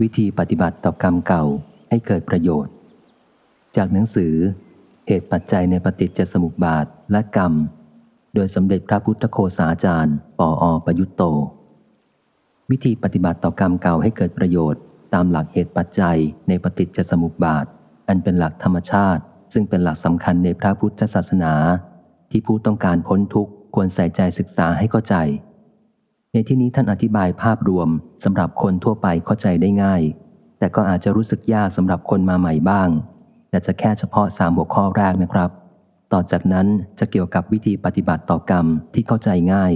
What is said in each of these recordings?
วิธีปฏิบัติต่อกรรมเก่าให้เกิดประโยชน์ จากหนังสือ เหตุปัจจัยในปฏิจจสมุปบาทและกรรม โดยสมเด็จพระพุทธโคสาจารย์ ปออประยุตโต วิธีปฏิบัติต่อกรรมเก่าให้เกิดประโยชน์ ตามหลักเหตุปัจจัยในปฏิจจสมุปบาท อันเป็นหลักธรรมชาติ ซึ่งเป็นหลักสำคัญในพระพุทธศาสนา ที่ผู้ต้องการพ้นทุกข์ควรใส่ใจศึกษาให้เข้าใจ ในที่นี้ท่านอธิบายภาพรวมสำหรับคนทั่วไปเข้าใจได้ง่าย แต่ก็อาจจะรู้สึกยากสำหรับคนมาใหม่บ้าง แต่จะแค่เฉพาะสามหัวข้อแรกนะครับ ต่อจากนั้นจะเกี่ยวกับวิธีปฏิบัติต่อกรรมที่เข้าใจง่าย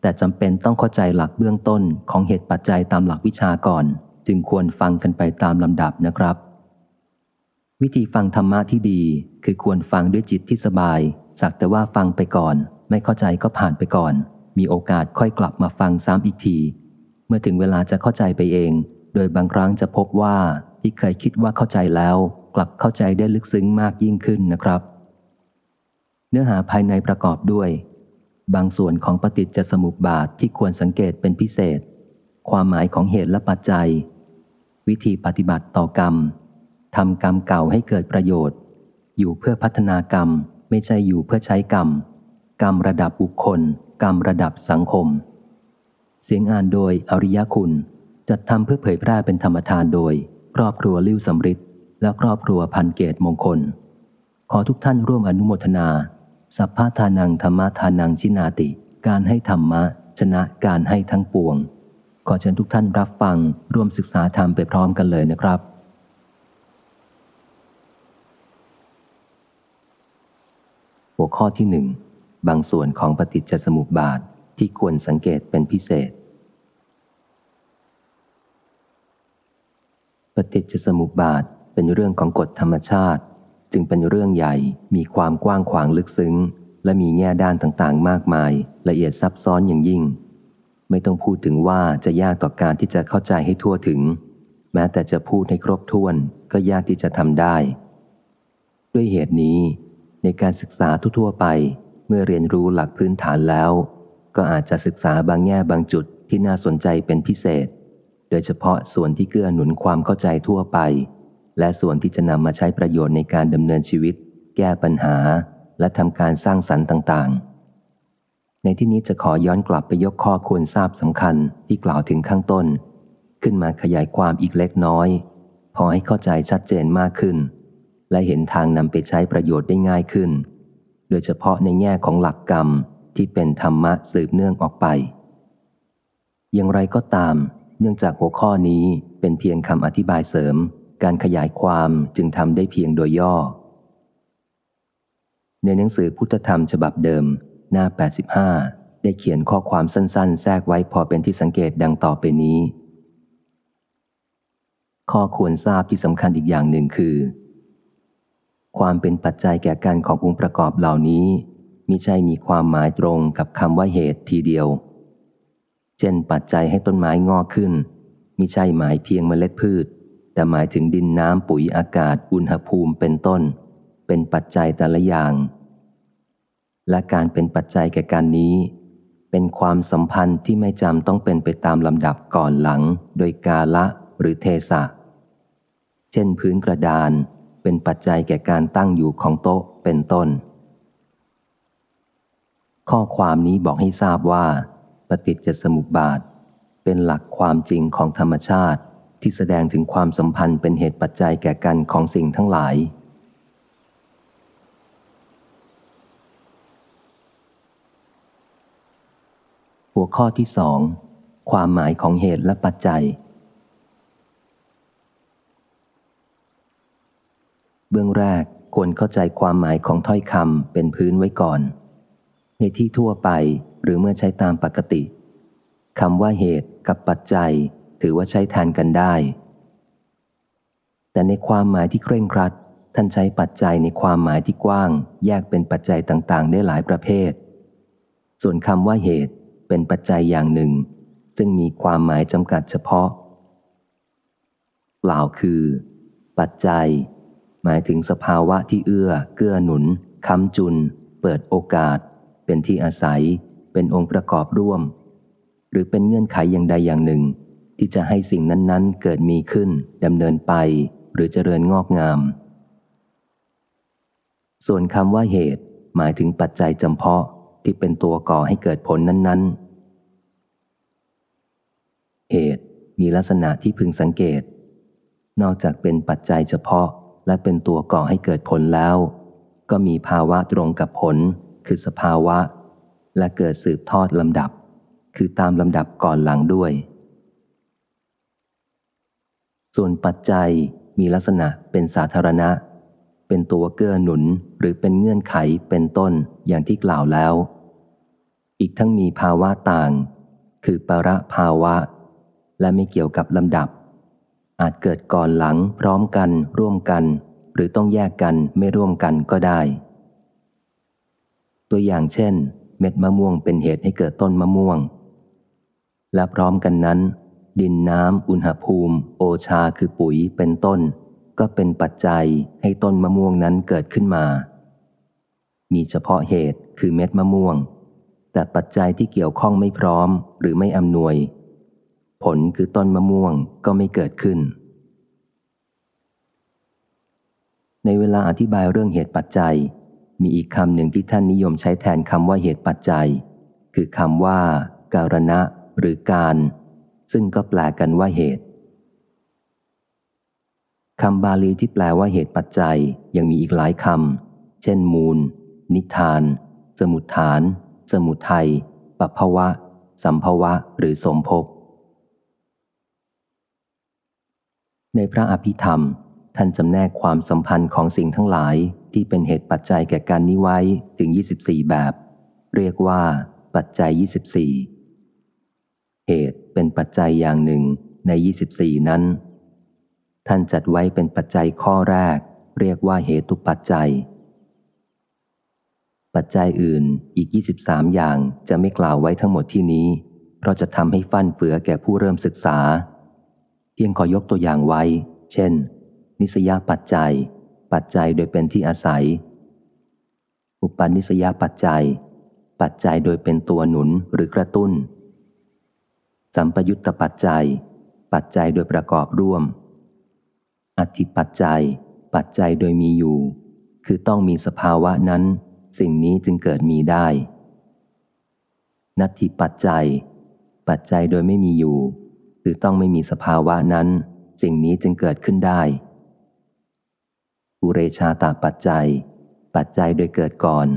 แต่จำเป็นต้องเข้าใจหลักเบื้องต้นของเหตุปัจจัยตามหลักวิชาก่อน จึงควรฟังกันไปตามลำดับนะครับ วิธีฟังธรรมะที่ดี คือควรฟังด้วยจิตที่สบาย สักแต่ว่าฟังไปก่อน ไม่เข้าใจก็ผ่านไปก่อน มีโอกาสค่อยกลับมาฟังซ้ำอีกที เมื่อถึงเวลาจะเข้าใจไปเอง โดยบางครั้งจะพบว่าที่เคยคิดว่าเข้าใจแล้ว กลับเข้าใจได้ลึกซึ้งมากยิ่งขึ้นนะครับ เนื้อหาภายในประกอบด้วย บางส่วนของปฏิจจสมุปบาทที่ควรสังเกตเป็นพิเศษ ความหมายของเหตุและปัจจัย วิธีปฏิบัติต่อกรรมทำกรรมเก่าให้เกิดประโยชน์ อยู่เพื่อพัฒนากรรม ไม่ใช่อยู่เพื่อใช้กรรม กรรมระดับบุคคล กรรมระดับสังคม เสียงอ่านโดยอริยคุณ จัดทำเพื่อเผยแพร่เป็นธรรมทานโดย ครอบครัวลิ้วสำริดและครอบครัวพันเกตมงคล ขอทุกท่านร่วมอนุโมทนา สัพพะทานังธรรมทานังชินาติ การให้ธรรมะ ชนะการให้ทั้งปวง ขอเชิญทุกท่านรับฟังร่วมศึกษาธรรมไปพร้อมกันเลยนะครับหัวข้อที่หนึ่ง บางส่วนของปฏิจจสมุปบาทที่ควรสังเกตเป็นพิเศษ ปฏิจจสมุปบาทเป็นเรื่องของกฎธรรมชาติ จึงเป็นเรื่องใหญ่มีความกว้างขวางลึกซึ้ง และมีแง่ด้านต่างๆ มากมาย ละเอียดซับซ้อนอย่างยิ่ง ไม่ต้องพูดถึงว่าจะยากต่อการที่จะเข้าใจให้ทั่วถึง แม้แต่จะพูดให้ครบถ้วนก็ยากที่จะทำได้ ด้วยเหตุนี้ในการศึกษาทั่วๆไป เมื่อเรียนรู้หลักพื้นฐานแล้ว ก็อาจจะศึกษาบางแง่บางจุดที่น่าสนใจเป็นพิเศษ โดยเฉพาะส่วนที่เกื้อหนุนความเข้าใจทั่วไป และส่วนที่จะนำมาใช้ประโยชน์ในการดำเนินชีวิต แก้ปัญหา และทำการสร้างสรรค์ต่าง ๆ ในที่นี้จะขอย้อนกลับไปยกข้อควรทราบสำคัญที่กล่าวถึงข้างต้น ขึ้นมาขยายความอีกเล็กน้อย พอให้เข้าใจชัดเจนมากขึ้น และเห็นทางนำไปใช้ประโยชน์ได้ง่ายขึ้น ดยเฉพาะในแง่ของหลักกรรมที่เป็นธรรมะสืบเนื่องออกไป อย่างไรก็ตาม เนื่องจากหัวข้อนี้เป็นเพียงคำอธิบายเสริม การขยายความจึงทำได้เพียงโดยย่อ ในหนังสือพุทธธรรมฉบับเดิม หน้า 85 ได้เขียนข้อความสั้น ๆ แทรกไว้พอเป็นที่สังเกตดังต่อไปนี้ ข้อควรทราบที่สำคัญอีกอย่างหนึ่งคือ ความเป็นปัจจัยแก่การขององค์ประกอบเหล่านี้มิใช่มีความหมายตรงกับคำว่าเหตุทีเดียว เช่น ปัจจัยให้ต้นไม้งอกขึ้นมิใช่หมายเพียงเมล็ดพืช แต่หมายถึงดินน้ำปุ๋ยอากาศอุณหภูมิเป็นต้น เป็นปัจจัยแต่ละอย่าง และการเป็นปัจจัยแก่การนี้ เป็นความสัมพันธ์ที่ไม่จำต้องเป็นไปตามลำดับก่อนหลัง โดยกาละหรือเทสะเช่นพื้นกระดาน เป็นปัจจัยแก่การตั้งอยู่ของโต๊ะเป็นต้น ข้อความนี้บอกให้ทราบว่า ปฏิจจสมุปบาท เป็นหลักความจริงของธรรมชาติที่แสดงถึงความสัมพันธ์เป็นเหตุปัจจัยแก่กันของสิ่งทั้งหลาย หัวข้อที่สองความหมายของเหตุและปัจจัย เบื้องแรกควรเข้าใจความหมายของถ้อยคำเป็นพื้นไว้ก่อน ในที่ทั่วไปหรือเมื่อใช้ตามปกติคำว่าเหตุกับปัจจัย ถือว่าใช้แทนกันได้ แต่ในความหมายที่เคร่งครัด ท่านใช้ปัจจัยในความหมายที่กว้าง แยกเป็นปัจจัยต่างๆ ได้หลายประเภท ส่วนคำว่าเหตุเป็นปัจจัยอย่างหนึ่ง ซึ่งมีความหมายจำกัดเฉพาะกล่าวคือ ปัจจัย หมายถึงสภาวะที่เอื้อ เกื้อหนุน ค้ำจุน เปิดโอกาส เป็นที่อาศัย เป็นองค์ประกอบร่วม หรือเป็นเงื่อนไขอย่างใดอย่างหนึ่ง ที่จะให้สิ่งนั้นๆ เกิดมีขึ้นดำเนินไป หรือเจริญงอกงาม ส่วนคำว่าเหตุ หมายถึงปัจจัยจำเพาะที่เป็นตัวก่อให้เกิดผลนั้น ๆ เหตุมีลักษณะที่พึงสังเกต นอกจากเป็นปัจจัยเฉพาะ และเป็นตัวก่อให้เกิดผลแล้ว ก็มีภาวะตรงกับผล คือสภาวะ และเกิดสืบทอดลำดับ คือตามลำดับก่อนหลังด้วย ส่วนปัจจัยมีลักษณะเป็นสาธารณะ เป็นตัวเกื้อหนุนหรือเป็นเงื่อนไขเป็นต้นอย่างที่กล่าวแล้ว อีกทั้งมีภาวะต่าง คือประภาวะ และไม่เกี่ยวกับลำดับ อาจเกิดก่อนหลังพร้อมกัน ร่วมกัน หรือต้องแยกกันไม่ร่วมกันก็ได้ ตัวอย่างเช่น เม็ดมะม่วงเป็นเหตุให้เกิดต้นมะม่วง และพร้อมกันนั้น ดินน้ำอุณหภูมิ โอชาคือปุ๋ยเป็นต้น ก็เป็นปัจจัยให้ต้นมะม่วงนั้นเกิดขึ้นมา มีเฉพาะเหตุคือเม็ดมะม่วง แต่ปัจจัยที่เกี่ยวข้องไม่พร้อมหรือไม่อำนวย ผลคือต้นมะม่วงก็ไม่เกิดขึ้น ในเวลาอธิบายเรื่องเหตุปัจจัย มีอีกคำหนึ่งที่ท่านนิยมใช้แทนคำว่าเหตุปัจจัย คือคำว่า การณะ หรือการ ซึ่งก็แปลกันว่าเหตุคำบาลีที่แปลว่าเหตุปัจจัยยังมีอีกหลายคำ เช่น มูล นิทาน สมุทฐาน สมุทัยปัภวะ สัมภวะ หรือสมภพ ในพระอภิธรรม ท่านจำแนกความสัมพันธ์ของสิ่งทั้งหลายที่เป็นเหตุปัจจัยแก่การนี้ไว้ถึง 24 แบบ เรียกว่า ปัจจัย 24 เหตุเป็นปัจจัยอย่างหนึ่งใน 24 นั้น ท่านจัดไว้เป็นปัจจัยข้อแรก เรียกว่าเหตุปัจจัย ปัจจัยอื่นอีก 23 อย่างจะไม่กล่าวไว้ทั้งหมดที่นี้ เพราะจะทำให้ฟั่นเฟือแก่ผู้เริ่มศึกษา พียงขอยกตัวอย่างไว้ เช่น นิสยปัจจัย ปัจจัยโดยเป็นที่อาศัย อุปนิสยปัจจัย ปัจจัยโดยเป็นตัวหนุนหรือกระตุ้น สัมปยุตตปัจจัย ปัจจัยโดยประกอบร่วม อธิปัจจัย ปัจจัยโดยมีอยู่ คือต้องมีสภาวะนั้น สิ่งนี้จึงเกิดมีได้ นัตถิปัจจัย ปัจจัยโดยไม่มีอยู่ คือต้องไม่มีสภาวะนั้น สิ่งนี้จึงเกิดขึ้นได้อุเรชาตาปัจจัย ปัจจัยโดยเกิดก่อน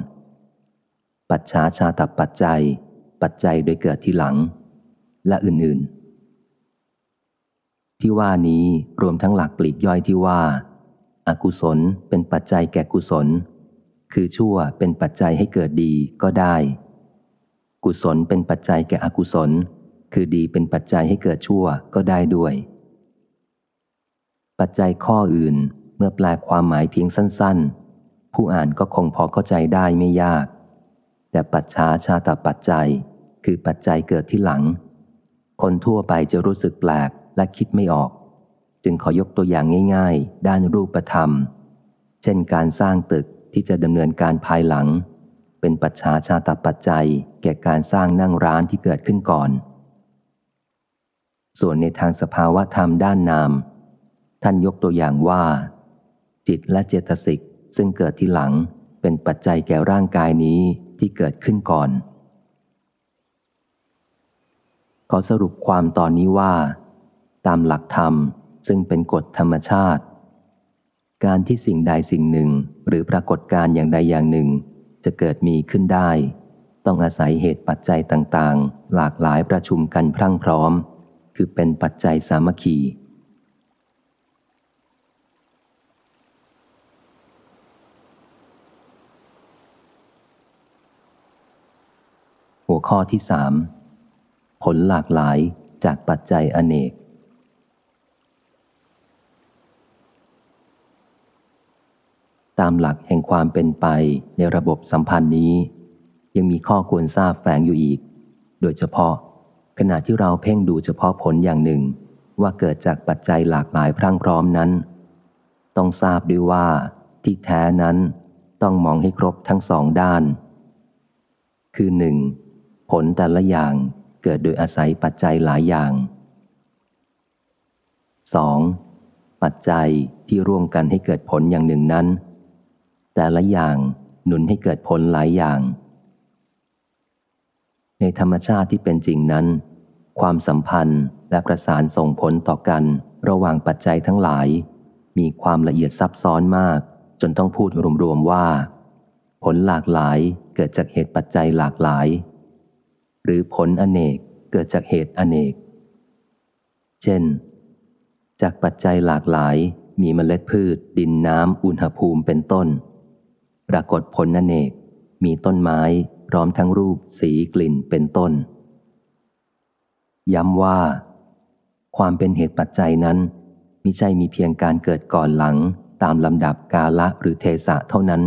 ปัจฉาชาตปัจจัย ปัจจัยโดยเกิดที่หลัง และอื่นๆ ที่ว่านี้รวมทั้งหลักปลีกย่อยที่ว่าอากุศลเป็นปัจจัยแก่กุศล คือชั่วเป็นปัจจัยให้เกิดดีก็ได้ กุศลเป็นปัจจัยแก่อกุศล คือดีเป็นปัจจัยให้เกิดชั่วก็ได้ด้วย ปัจจัยข้ออื่นเมื่อแปลความหมายเพียงสั้น ๆ ผู้อ่านก็คงพอเข้าใจได้ไม่ยาก แต่ปัจฉาชาตปัจจัย คือปัจจัยเกิดที่หลัง คนทั่วไปจะรู้สึกแปลกและคิดไม่ออก จึงขอยกตัวอย่างง่าย ๆ ด้านรูปธรรม เช่นการสร้างตึกที่จะดำเนินการภายหลัง เป็นปัจฉาชาตปัจจัย แก่การสร้างนั่งร้านที่เกิดขึ้นก่อน ส่วนในทางสภาวะธรรมด้านนาม ท่านยกตัวอย่างว่า จิตและเจตสิกซึ่งเกิดที่หลังเป็นปัจจัยแก่ร่างกายนี้ที่เกิดขึ้นก่อน ขอสรุปความตอนนี้ว่า ตามหลักธรรมซึ่งเป็นกฎธรรมชาติ การที่สิ่งใดสิ่งหนึ่งหรือปรากฏการอย่างใดอย่างหนึ่ง จะเกิดมีขึ้นได้ ต้องอาศัยเหตุปัจจัยต่างๆ หลากหลายประชุมกันพรั่งพร้อม คือเป็นปัจจัยสามัคคี หัวข้อที่สามผลหลากหลายจากปัจจัยอเนก ตามหลักแห่งความเป็นไปในระบบสัมพันธ์นี้ ยังมีข้อควรทราบแฝงอยู่อีก โดยเฉพาะ ขณะที่เราเพ่งดูเฉพาะผลอย่างหนึ่ง ว่าเกิดจากปัจจัยหลากหลายพรั่งพร้อมนั้น ต้องทราบด้วยว่า ที่แท้นั้นต้องมองให้ครบทั้งสองด้าน คือหนึ่งผลแต่ละอย่างเกิดโดยอาศัยปัจจัยหลายอย่าง 2. ปัจจัยที่ร่วมกันให้เกิดผลอย่างหนึ่งนั้น แต่ละอย่างหนุนให้เกิดผลหลายอย่าง ในธรรมชาติที่เป็นจริงนั้น ความสัมพันธ์และประสานส่งผลต่อกันระหว่างปัจจัยทั้งหลาย มีความละเอียดซับซ้อนมาก จนต้องพูดรวมๆว่า ผลหลากหลายเกิดจากเหตุปัจจัยหลากหลาย หรือผลอเนกเกิดจากเหตุอเนก เช่น จากปัจจัยหลากหลายมีเมล็ดพืช ดินน้ำอุณหภูมิเป็นต้น ปรากฏผลอเนก มีต้นไม้ พร้อมทั้งรูปสีกลิ่นเป็นต้น ย้ำว่า ความเป็นเหตุปัจจัยนั้นมิใช่มีเพียงการเกิดก่อนหลังตามลำดับกาละหรือเทสะเท่านั้น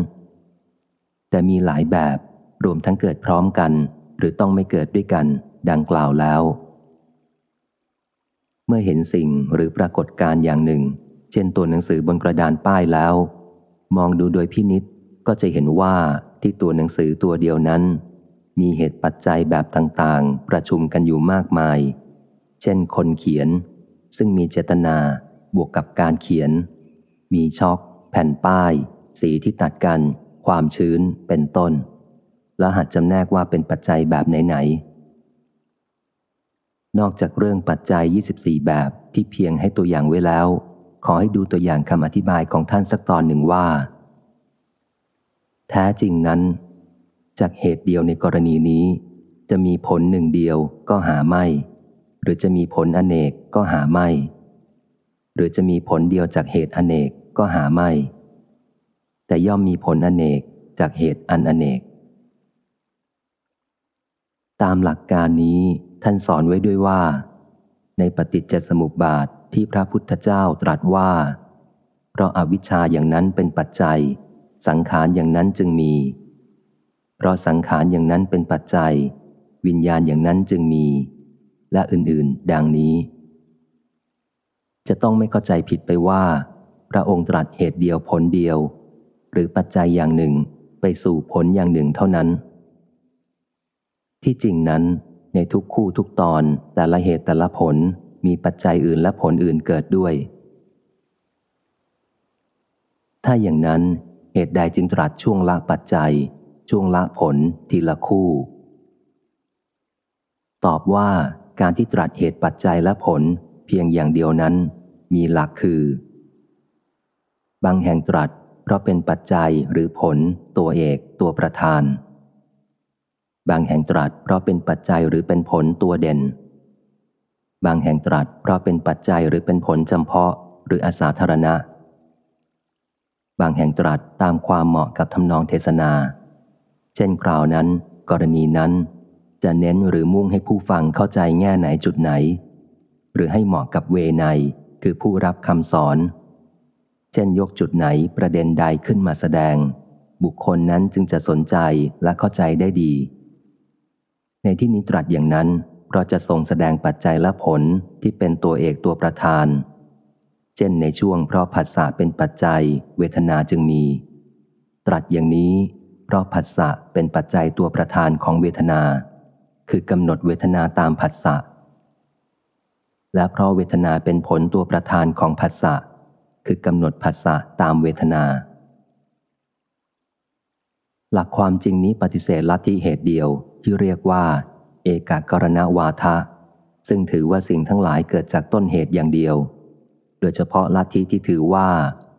แต่มีหลายแบบรวมทั้งเกิดพร้อมกัน หรือต้องไม่เกิดด้วยกัน ดังกล่าวแล้ว เมื่อเห็นสิ่งหรือปรากฏการอย่างหนึ่ง เช่นตัวหนังสือบนกระดานป้ายแล้ว มองดูโดยพินิษก็จะเห็นว่า ที่ตัวหนังสือตัวเดียวนั้น มีเหตุปัจจัยแบบต่างๆ ประชุมกันอยู่มากมาย เช่นคนเขียน ซึ่งมีเจตนาบวกกับการเขียน มีช็อกแผ่นป้าย สีที่ตัดกัน ความชื้นเป็นต้น และหัดจำแนกว่าเป็นปัจจัยแบบไหนๆนอกจากเรื่องปัจจัย 24 แบบที่เพียงให้ตัวอย่างไว้แล้ว ขอให้ดูตัวอย่างคำอธิบายของท่านสักตอนหนึ่งว่า แท้จริงนั้น จากเหตุเดียวในกรณีนี้ จะมีผลหนึ่งเดียวก็หาไม่ หรือจะมีผลอเนกก็หาไม่ หรือจะมีผลเดียวจากเหตุอเนกก็หาไม่ แต่ย่อมมีผลอเนกจากเหตุอันอเนก ตามหลักการนี้ท่านสอนไว้ด้วยว่า ในปฏิจจสมุปบาทที่พระพุทธเจ้าตรัสว่า เพราะอาวิชชาอย่างนั้นเป็นปัจจัย สังขารอย่างนั้นจึงมี เพราะสังขารอย่างนั้นเป็นปัจจัย วิญญาณอย่างนั้นจึงมี และอื่นๆ ดังนี้ จะต้องไม่เข้าใจผิดไปว่า พระองค์ตรัสเหตุเดียวผลเดียว หรือปัจจัยอย่างหนึ่งไปสู่ผลอย่างหนึ่งเท่านั้น ที่จริงนั้นในทุกคู่ทุกตอนแต่ละเหตุแต่ละผลมีปัจจัยอื่นและผลอื่นเกิดด้วย ถ้าอย่างนั้น เหตุใดจึงตรัสช่วงละปัจจัย ช่วงละผลทีละคู่ ตอบว่าการที่ตรัสเหตุปัจจัยและผลเพียงอย่างเดียวนั้น มีหลักคือ บางแห่งตรัสเพราะเป็นปัจจัยหรือผล ตัวเอกตัวประธาน บางแห่งตรัสเพราะเป็นปัจจัยหรือเป็นผลตัวเด่น บางแห่งตรัสเพราะเป็นปัจจัยหรือเป็นผลจำเพาะหรืออาสาธารณะ บางแห่งตรัสตามความเหมาะกับทำนองเทศนา เช่นคราวนั้น กรณีนั้น จะเน้นหรือมุ่งให้ผู้ฟังเข้าใจแง่ไหนจุดไหน หรือให้เหมาะกับเวไนคือผู้รับคำสอน เช่นยกจุดไหนประเด็นใดขึ้นมาแสดง บุคคลนั้นจึงจะสนใจและเข้าใจได้ดี ในที่นี้ตรัสอย่างนั้นเราจะทรงแสดงปัจจัยและผลที่เป็นตัวเอกตัวประธาน เช่นในช่วงเพราะผัสสะเป็นปัจจัย เวทนาจึงมี ตรัสอย่างนี้ เพราะผัสสะเป็นปัจจัยตัวประธานของเวทนา คือกำหนดเวทนาตามผัสสะและเพราะเวทนาเป็นผลตัวประธานของภาษะคือกำหนดภาษะตามเวทนา หลักความจริงนี้ปฏิเสธลัทธิเหตุเดียวที่เรียกว่า เอกกรณวาทะ ซึ่งถือว่าสิ่งทั้งหลายเกิดจากต้นเหตุอย่างเดียว โดยเฉพาะลัทธิที่ถือว่า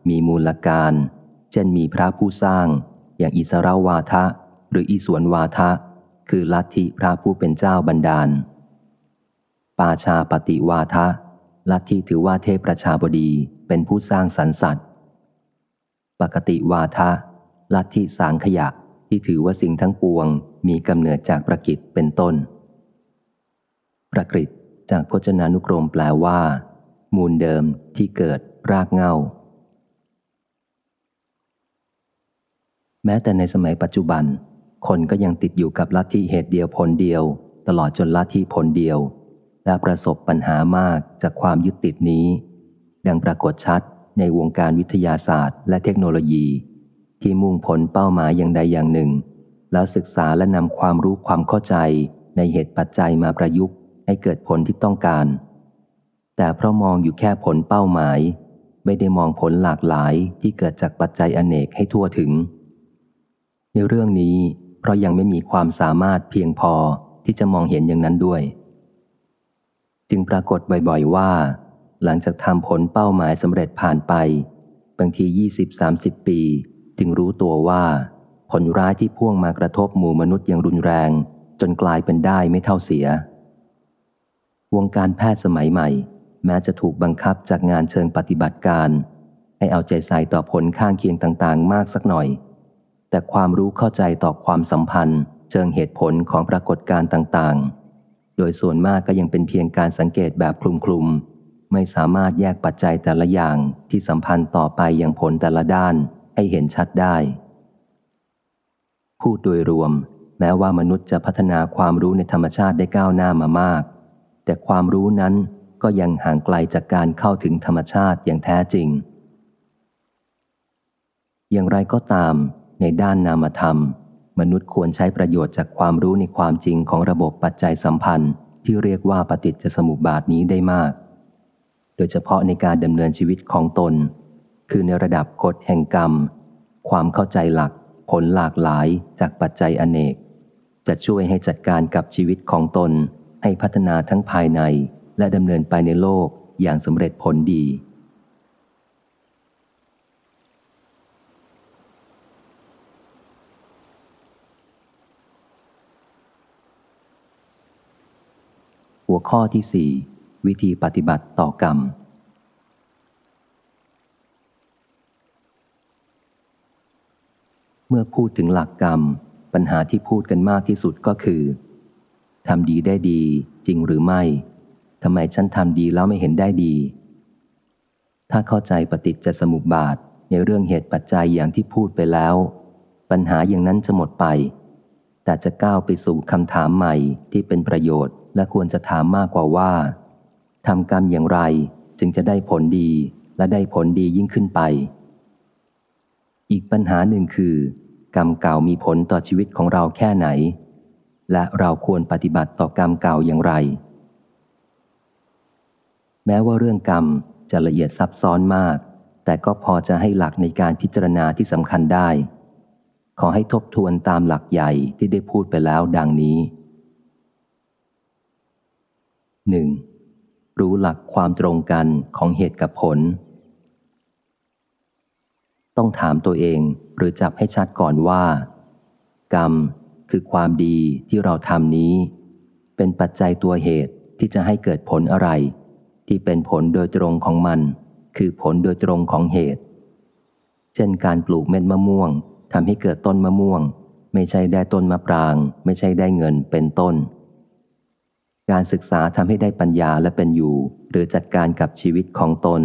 มีมูลการ เช่นมีพระผู้สร้าง อย่างอิสราวาทะ หรืออิสวนวาทะ คือลัทธิพระผู้เป็นเจ้าบันดาล ปาชาปฏิวาทะ ลัทธิถือว่าเทพประชาบดีเป็นผู้สร้างสรรสัตว์ ปกติวาทะ ลัทธิสางขยะที่ถือว่าสิ่งทั้งปวง มีกำเนิดจากประกิตเป็นต้น ประกิตจากพจนานุกรมแปลว่า มูลเดิมที่เกิดรากเงาแม้แต่ในสมัยปัจจุบัน คนก็ยังติดอยู่กับลัทธิเหตุเดียวผลเดียว ตลอดจนลัทธิผลเดียว และประสบปัญหามากจากความยึดติดนี้ ดังปรากฏชัดในวงการวิทยาศาสตร์ และเทคโนโลยี ที่มุ่งผลเป้าหมายอย่างใดอย่างหนึ่ง แล้วศึกษาและนำความรู้ความเข้าใจในเหตุปัจจัยมาประยุกต์ให้เกิดผลที่ต้องการ แต่เพราะมองอยู่แค่ผลเป้าหมาย ไม่ได้มองผลหลากหลายที่เกิดจากปัจจัยอเนกให้ทั่วถึง ในเรื่องนี้เพราะยังไม่มีความสามารถเพียงพอที่จะมองเห็นอย่างนั้นด้วย จึงปรากฏบ่อยๆว่า หลังจากทำผลเป้าหมายสำเร็จผ่านไป บางที 20-30 ปี จึงรู้ตัวว่า ผลร้ายที่พ่วงมากระทบหมู่มนุษย์อย่างรุนแรง จนกลายเป็นได้ไม่เท่าเสีย วงการแพทย์สมัยใหม่ แม้จะถูกบังคับจากงานเชิงปฏิบัติการ ให้เอาใจใส่ต่อผลข้างเคียงต่างๆ มากสักหน่อย แต่ความรู้เข้าใจต่อความสัมพันธ์ เชิงเหตุผลของปรากฏการณ์ต่างๆ โดยส่วนมากก็ยังเป็นเพียงการสังเกตแบบคลุมๆ ไม่สามารถแยกปัจจัยแต่ละอย่างที่สัมพันธ์ต่อไปอย่างผลแต่ละด้านให้เห็นชัดได้พูดโดยรวม แม้ว่ามนุษย์จะพัฒนาความรู้ในธรรมชาติได้ก้าวหน้ามามาก แต่ความรู้นั้น ก็ยังห่างไกลจากการเข้าถึงธรรมชาติอย่างแท้จริง อย่างไรก็ตาม ในด้านนามธรรม มนุษย์ควรใช้ประโยชน์จากความรู้ในความจริงของระบบปัจจัยสัมพันธ์ที่เรียกว่าปฏิจจสมุปบาทนี้ได้มาก โดยเฉพาะในการดำเนินชีวิตของตน คือในระดับกฎแห่งกรรม ความเข้าใจหลัก ผลหลากหลายจากปัจจัยอเนก จะช่วยให้จัดการกับชีวิตของตนให้พัฒนาทั้งภายใน และดำเนินไปในโลกอย่างสำเร็จผลดี หัวข้อที่สี่วิธีปฏิบัติต่อกรรม เมื่อพูดถึงหลักกรรม ปัญหาที่พูดกันมากที่สุดก็คือทำดีได้ดีจริงหรือไม่ ทำไมฉันทำดีแล้วไม่เห็นได้ดี ถ้าเข้าใจปฏิจจสมุปบาทในเรื่องเหตุปัจจัยอย่างที่พูดไปแล้ว ปัญหาอย่างนั้นจะหมดไป แต่จะก้าวไปสู่คำถามใหม่ที่เป็นประโยชน์ และควรจะถามมากกว่าว่าทำกรรมอย่างไรจึงจะได้ผลดีและได้ผลดียิ่งขึ้นไป อีกปัญหาหนึ่งคือ กรรมเก่ามีผลต่อชีวิตของเราแค่ไหน และเราควรปฏิบัติต่อกรรมเก่าอย่างไร ม้ว่าเรื่องกรรมจะละเอียดซับซ้อนมาก แต่ก็พอจะให้หลักในการพิจารณาที่สำคัญได้ ขอให้ทบทวนตามหลักใหญ่ที่ได้พูดไปแล้วดังนี้ 1. รู้หลักความตรงกันของเหตุกับผล ต้องถามตัวเองหรือจับให้ชัดก่อนว่า กรรมคือความดีที่เราทำนี้ เป็นปัจจัยตัวเหตุที่จะให้เกิดผลอะไร ที่เป็นผลโดยตรงของมัน คือผลโดยตรงของเหตุ เช่นการปลูกเม็ดมะม่วงทำให้เกิดต้นมะม่วง ไม่ใช่ได้ต้นมะปราง ไม่ใช่ได้เงินเป็นต้น การศึกษาทำให้ได้ปัญญาและเป็นอยู่ หรือจัดการกับชีวิตของตน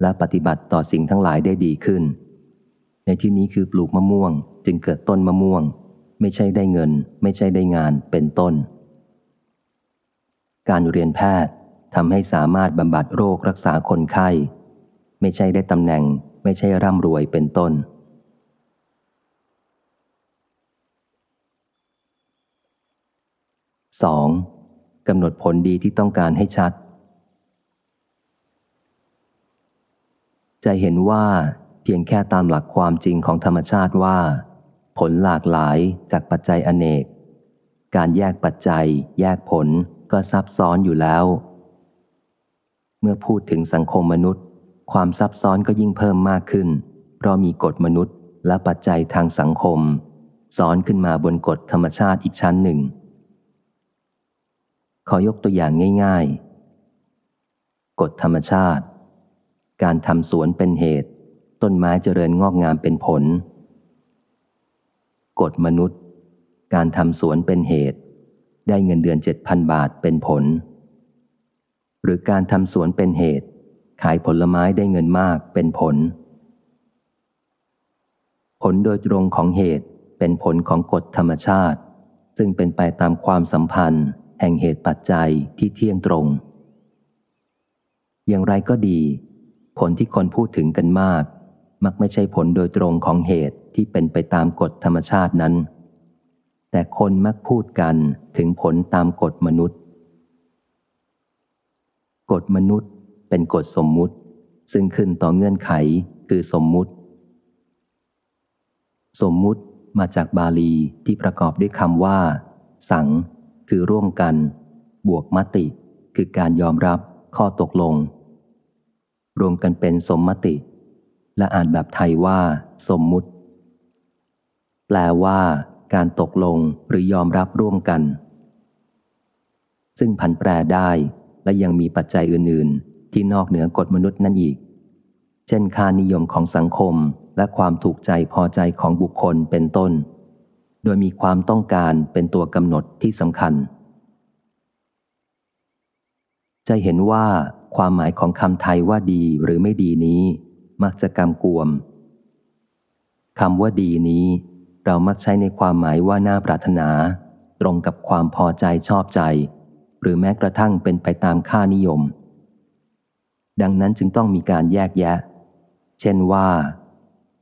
และปฏิบัติต่อสิ่งทั้งหลายได้ดีขึ้น ในที่นี้คือปลูกมะม่วง จึงเกิดต้นมะม่วง ไม่ใช่ได้เงิน ไม่ใช่ได้งานเป็นต้นการเรียนแพทย์ ทำให้สามารถบำบัดโรครักษาคนไข้ ไม่ใช่ได้ตำแหน่ง ไม่ใช่ร่ำรวยเป็นต้น 2. กำหนดผลดีที่ต้องการให้ชัด จะเห็นว่าเพียงแค่ตามหลักความจริงของธรรมชาติว่า ผลหลากหลายจากปัจจัยอเนก การแยกปัจจัย แยกผลก็ซับซ้อนอยู่แล้ว เมื่อพูดถึงสังคมมนุษย์ ความซับซ้อนก็ยิ่งเพิ่มมากขึ้น เพราะมีกฎมนุษย์และปัจจัยทางสังคมซ้อนขึ้นมาบนกฎธรรมชาติอีกชั้นหนึ่ง ขอยกตัวอย่างง่าย ๆ กฎธรรมชาติ การทำสวนเป็นเหตุ ต้นไม้เจริญงอกงามเป็นผล กฎมนุษย์ การทำสวนเป็นเหตุ ได้เงินเดือนเจ็ดพันบาทเป็นผล หรือการทำสวนเป็นเหตุ ขายผลไม้ได้เงินมากเป็นผล ผลโดยตรงของเหตุเป็นผลของกฎธรรมชาติ ซึ่งเป็นไปตามความสัมพันธ์ แห่งเหตุปัจจัยที่เที่ยงตรง อย่างไรก็ดี ผลที่คนพูดถึงกันมาก มักไม่ใช่ผลโดยตรงของเหตุที่เป็นไปตามกฎธรรมชาตินั้น แต่คนมักพูดกันถึงผลตามกฎมนุษย์ กฎมนุษย์เป็นกฎสมมุติ ซึ่งขึ้นต่อเงื่อนไขคือสมมุติ สมมุติมาจากบาลีที่ประกอบด้วยคำว่า สัง คือร่วมกัน บวกมติ คือการยอมรับข้อตกลง รวมกันเป็นสมมติ และอ่านแบบไทยว่า สมมุติ แปลว่าการตกลงหรือยอมรับร่วมกัน ซึ่งผันแปรได้ และยังมีปัจจัยอื่น ๆ ที่นอกเหนือกฎมนุษย์นั่นอีก เช่นค่านิยมของสังคมและความถูกใจพอใจของบุคคลเป็นต้น โดยมีความต้องการเป็นตัวกำหนดที่สำคัญ จะเห็นว่าความหมายของคำไทยว่าดีหรือไม่ดีนี้ มักจะกำกวมคำว่าดีนี้ เรามักใช้ในความหมายว่าน่าปรารถนา ตรงกับความพอใจชอบใจ หรือแม้กระทั่งเป็นไปตามค่านิยม ดังนั้นจึงต้องมีการแยกแยะ เช่นว่า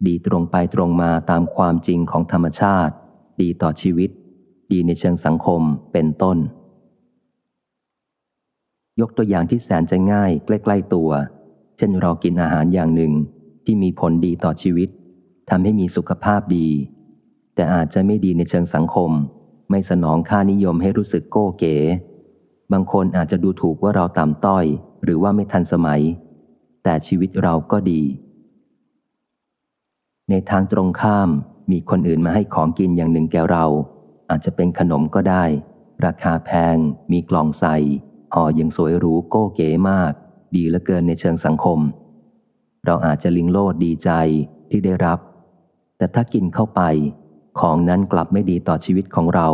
ดีตรงไปตรงมาตามความจริงของธรรมชาติ ดีต่อชีวิต ดีในเชิงสังคมเป็นต้น ยกตัวอย่างที่แสนจะง่ายใกล้ๆตัว เช่นเรากินอาหารอย่างหนึ่งที่มีผลดีต่อชีวิตทำให้มีสุขภาพดี แต่อาจจะไม่ดีในเชิงสังคม ไม่สนองค่านิยมให้รู้สึกโก้เก๋ บางคนอาจจะดูถูกว่าเราต่ำต้อย หรือว่าไม่ทันสมัย แต่ชีวิตเราก็ดี ในทางตรงข้ามมีคนอื่นมาให้ของกินอย่างหนึ่งแก่เรา อาจจะเป็นขนมก็ได้ ราคาแพง มีกล่องใส่ห่อยังสวยหรูโก้เก๋มาก ดีเหลือเกินในเชิงสังคม เราอาจจะลิงโลดดีใจที่ได้รับ แต่ถ้ากินเข้าไป ของนั้นกลับไม่ดีต่อชีวิตของเรา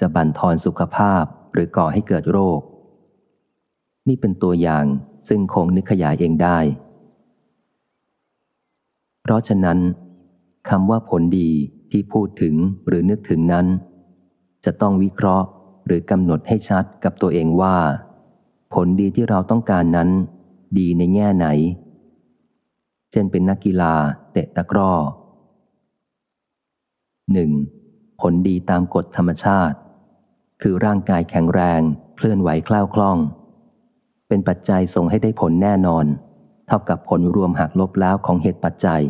จะบั่นทอนสุขภาพ หรือก่อให้เกิดโรค นี่เป็นตัวอย่างซึ่งคงนึกขยายเองได้ เพราะฉะนั้นคำว่าผลดีที่พูดถึงหรือนึกถึงนั้น จะต้องวิเคราะห์หรือกำหนดให้ชัดกับตัวเองว่า ผลดีที่เราต้องการนั้น ดีในแง่ไหน เช่นเป็นนักกีฬาเตะตะกร้อหนึ่งผลดีตามกฎธรรมชาติ คือร่างกายแข็งแรงเคลื่อนไหวคล่าวคล่อง เป็นปัจจัยส่งให้ได้ผลแน่นอน เท่ากับผลรวมหักลบแล้วของเหตุปัจจัย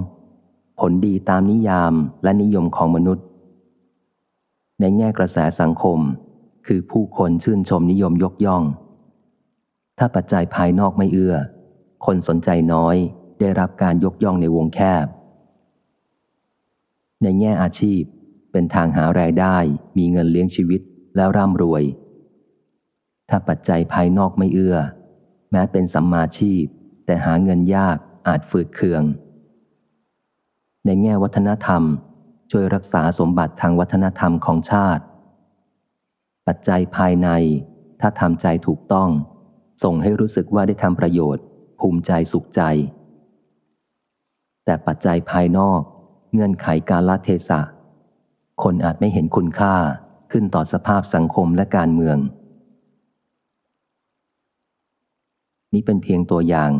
2. ผลดีตามนิยามและนิยมของมนุษย์ ในแง่กระแสสังคม คือผู้คนชื่นชมนิยมยกย่อง ถ้าปัจจัยภายนอกไม่เอื้อ คนสนใจน้อยได้รับการยกย่องในวงแคบ ในแง่อาชีพ เป็นทางหารายได้ มีเงินเลี้ยงชีวิตแล้วร่ำรวย ถ้าปัจจัยภายนอกไม่เอื้อ แม้เป็นสัมมาชีพ แต่หาเงินยากอาจฝืดเคือง ในแง่วัฒนธรรม ช่วยรักษาสมบัติทางวัฒนธรรมของชาติ ปัจจัยภายใน ถ้าทำใจถูกต้อง ส่งให้รู้สึกว่าได้ทำประโยชน์ ภูมิใจสุขใจ แต่ปัจจัยภายนอก เงื่อนไขการละเทศะ คนอาจไม่เห็นคุณค่าขึ้นต่อสภาพสังคมและการเมือง นี้เป็นเพียงตัวอย่าง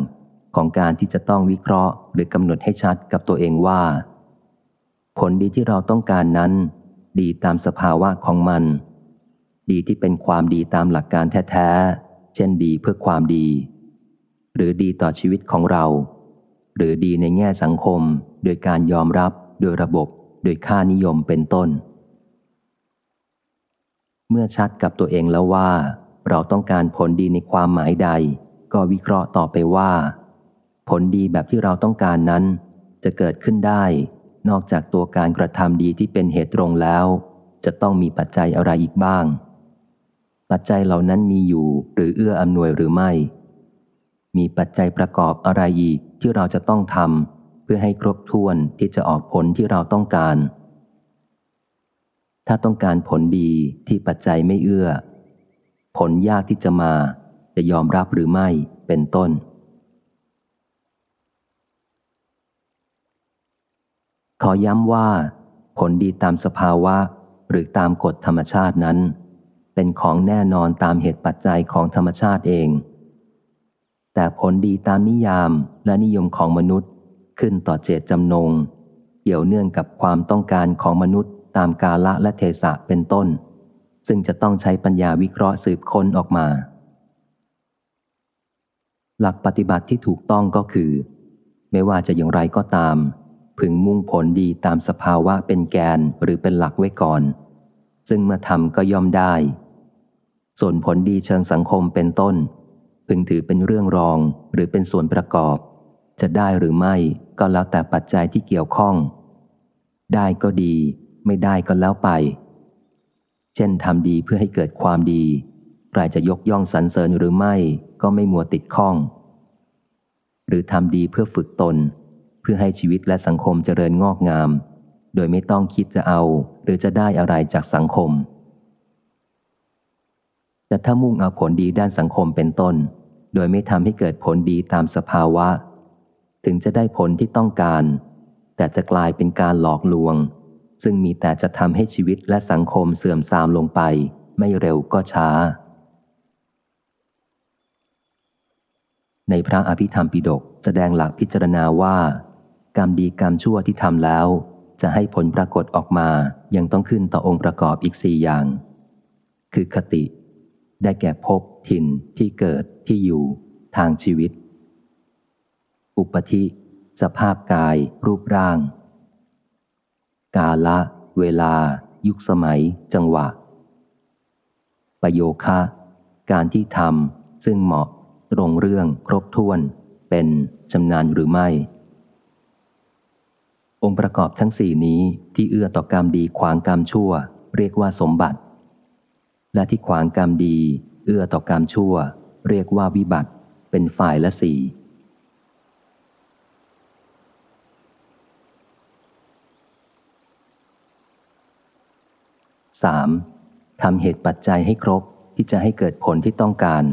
ของการที่จะต้องวิเคราะห์ หรือกำหนดให้ชัดกับตัวเองว่า ผลดีที่เราต้องการนั้น ดีตามสภาวะของมัน ดีที่เป็นความดีตามหลักการแท้ๆ เช่นดีเพื่อความดี หรือดีต่อชีวิตของเรา หรือดีในแง่สังคมโดยการยอมรับ โดยระบบโดยค่านิยมเป็นต้น เมื่อชัดกับตัวเองแล้วว่า เราต้องการผลดีในความหมายใด ก็วิเคราะห์ต่อไปว่า ผลดีแบบที่เราต้องการนั้น จะเกิดขึ้นได้ นอกจากตัวการกระทำดีที่เป็นเหตุตรงแล้ว จะต้องมีปัจจัยอะไรอีกบ้าง ปัจจัยเหล่านั้นมีอยู่หรือเอื้ออำนวยหรือไม่ มีปัจจัยประกอบอะไรอีกที่เราจะต้องทำ เพื่อให้ครบถ้วนที่จะออกผลที่เราต้องการ ถ้าต้องการผลดีที่ปัจจัยไม่เอื้อ ผลยากที่จะมาจะยอมรับหรือไม่เป็นต้น ขอย้ำว่า ผลดีตามสภาวะหรือตามกฎธรรมชาตินั้น เป็นของแน่นอนตามเหตุปัจจัยของธรรมชาติเอง แต่ผลดีตามนิยามและนิยมของมนุษย์ ขึ้นต่อเจตจำนง เกี่ยวเนื่องกับความต้องการของมนุษย์ตามกาละและเทศะเป็นต้น ซึ่งจะต้องใช้ปัญญาวิเคราะห์สืบค้นออกมา หลักปฏิบัติที่ถูกต้องก็คือ ไม่ว่าจะอย่างไรก็ตาม พึงมุ่งผลดีตามสภาวะเป็นแกนหรือเป็นหลักไว้ก่อน ซึ่งเมื่อทำก็ย่อมได้ ส่วนผลดีเชิงสังคมเป็นต้น พึงถือเป็นเรื่องรองหรือเป็นส่วนประกอบ จะได้หรือไม่ ก็แล้วแต่ปัจจัยที่เกี่ยวข้อง ได้ก็ดี ไม่ได้ก็แล้วไป เช่นทำดีเพื่อให้เกิดความดีใครจะยกย่องสรรเสริญหรือไม่ก็ไม่มัวติดข้อง หรือทำดีเพื่อฝึกตน เพื่อให้ชีวิตและสังคมเจริญงอกงาม โดยไม่ต้องคิดจะเอา หรือจะได้อะไรจากสังคม แต่ถ้ามุ่งเอาผลดีด้านสังคมเป็นต้น โดยไม่ทำให้เกิดผลดีตามสภาวะ ถึงจะได้ผลที่ต้องการ แต่จะกลายเป็นการหลอกลวง ซึ่งมีแต่จะทำให้ชีวิตและสังคมเสื่อมทรามลงไป ไม่เร็วก็ช้า ในพระอภิธรรมปิฎกแสดงหลักพิจารณาว่า กรรมดีกรรมชั่วที่ทำแล้ว จะให้ผลปรากฏออกมายังต้องขึ้นต่อองค์ประกอบอีกสี่อย่าง คือคติ ได้แก่ภพถิ่นที่เกิดที่อยู่ ทางชีวิต อุปธิ สภาพกาย รูปร่าง กาละ เวลา ยุคสมัย จังหวะ ประโยคะ การที่ทำซึ่งเหมาะ ตรงเรื่องครบถ้วน เป็นชำนาญหรือไม่ องค์ประกอบทั้งสี่นี้ที่เอื้อต่อกรรมดีขวางกรรมชั่ว เรียกว่าสมบัติ และที่ขวางกรรมดี เอื้อต่อกรรมชั่ว เรียกว่าวิบัติ เป็นฝ่ายละสี่ สามทำเหตุปัจจัยให้ครบที่จะให้เกิดผลที่ต้องการ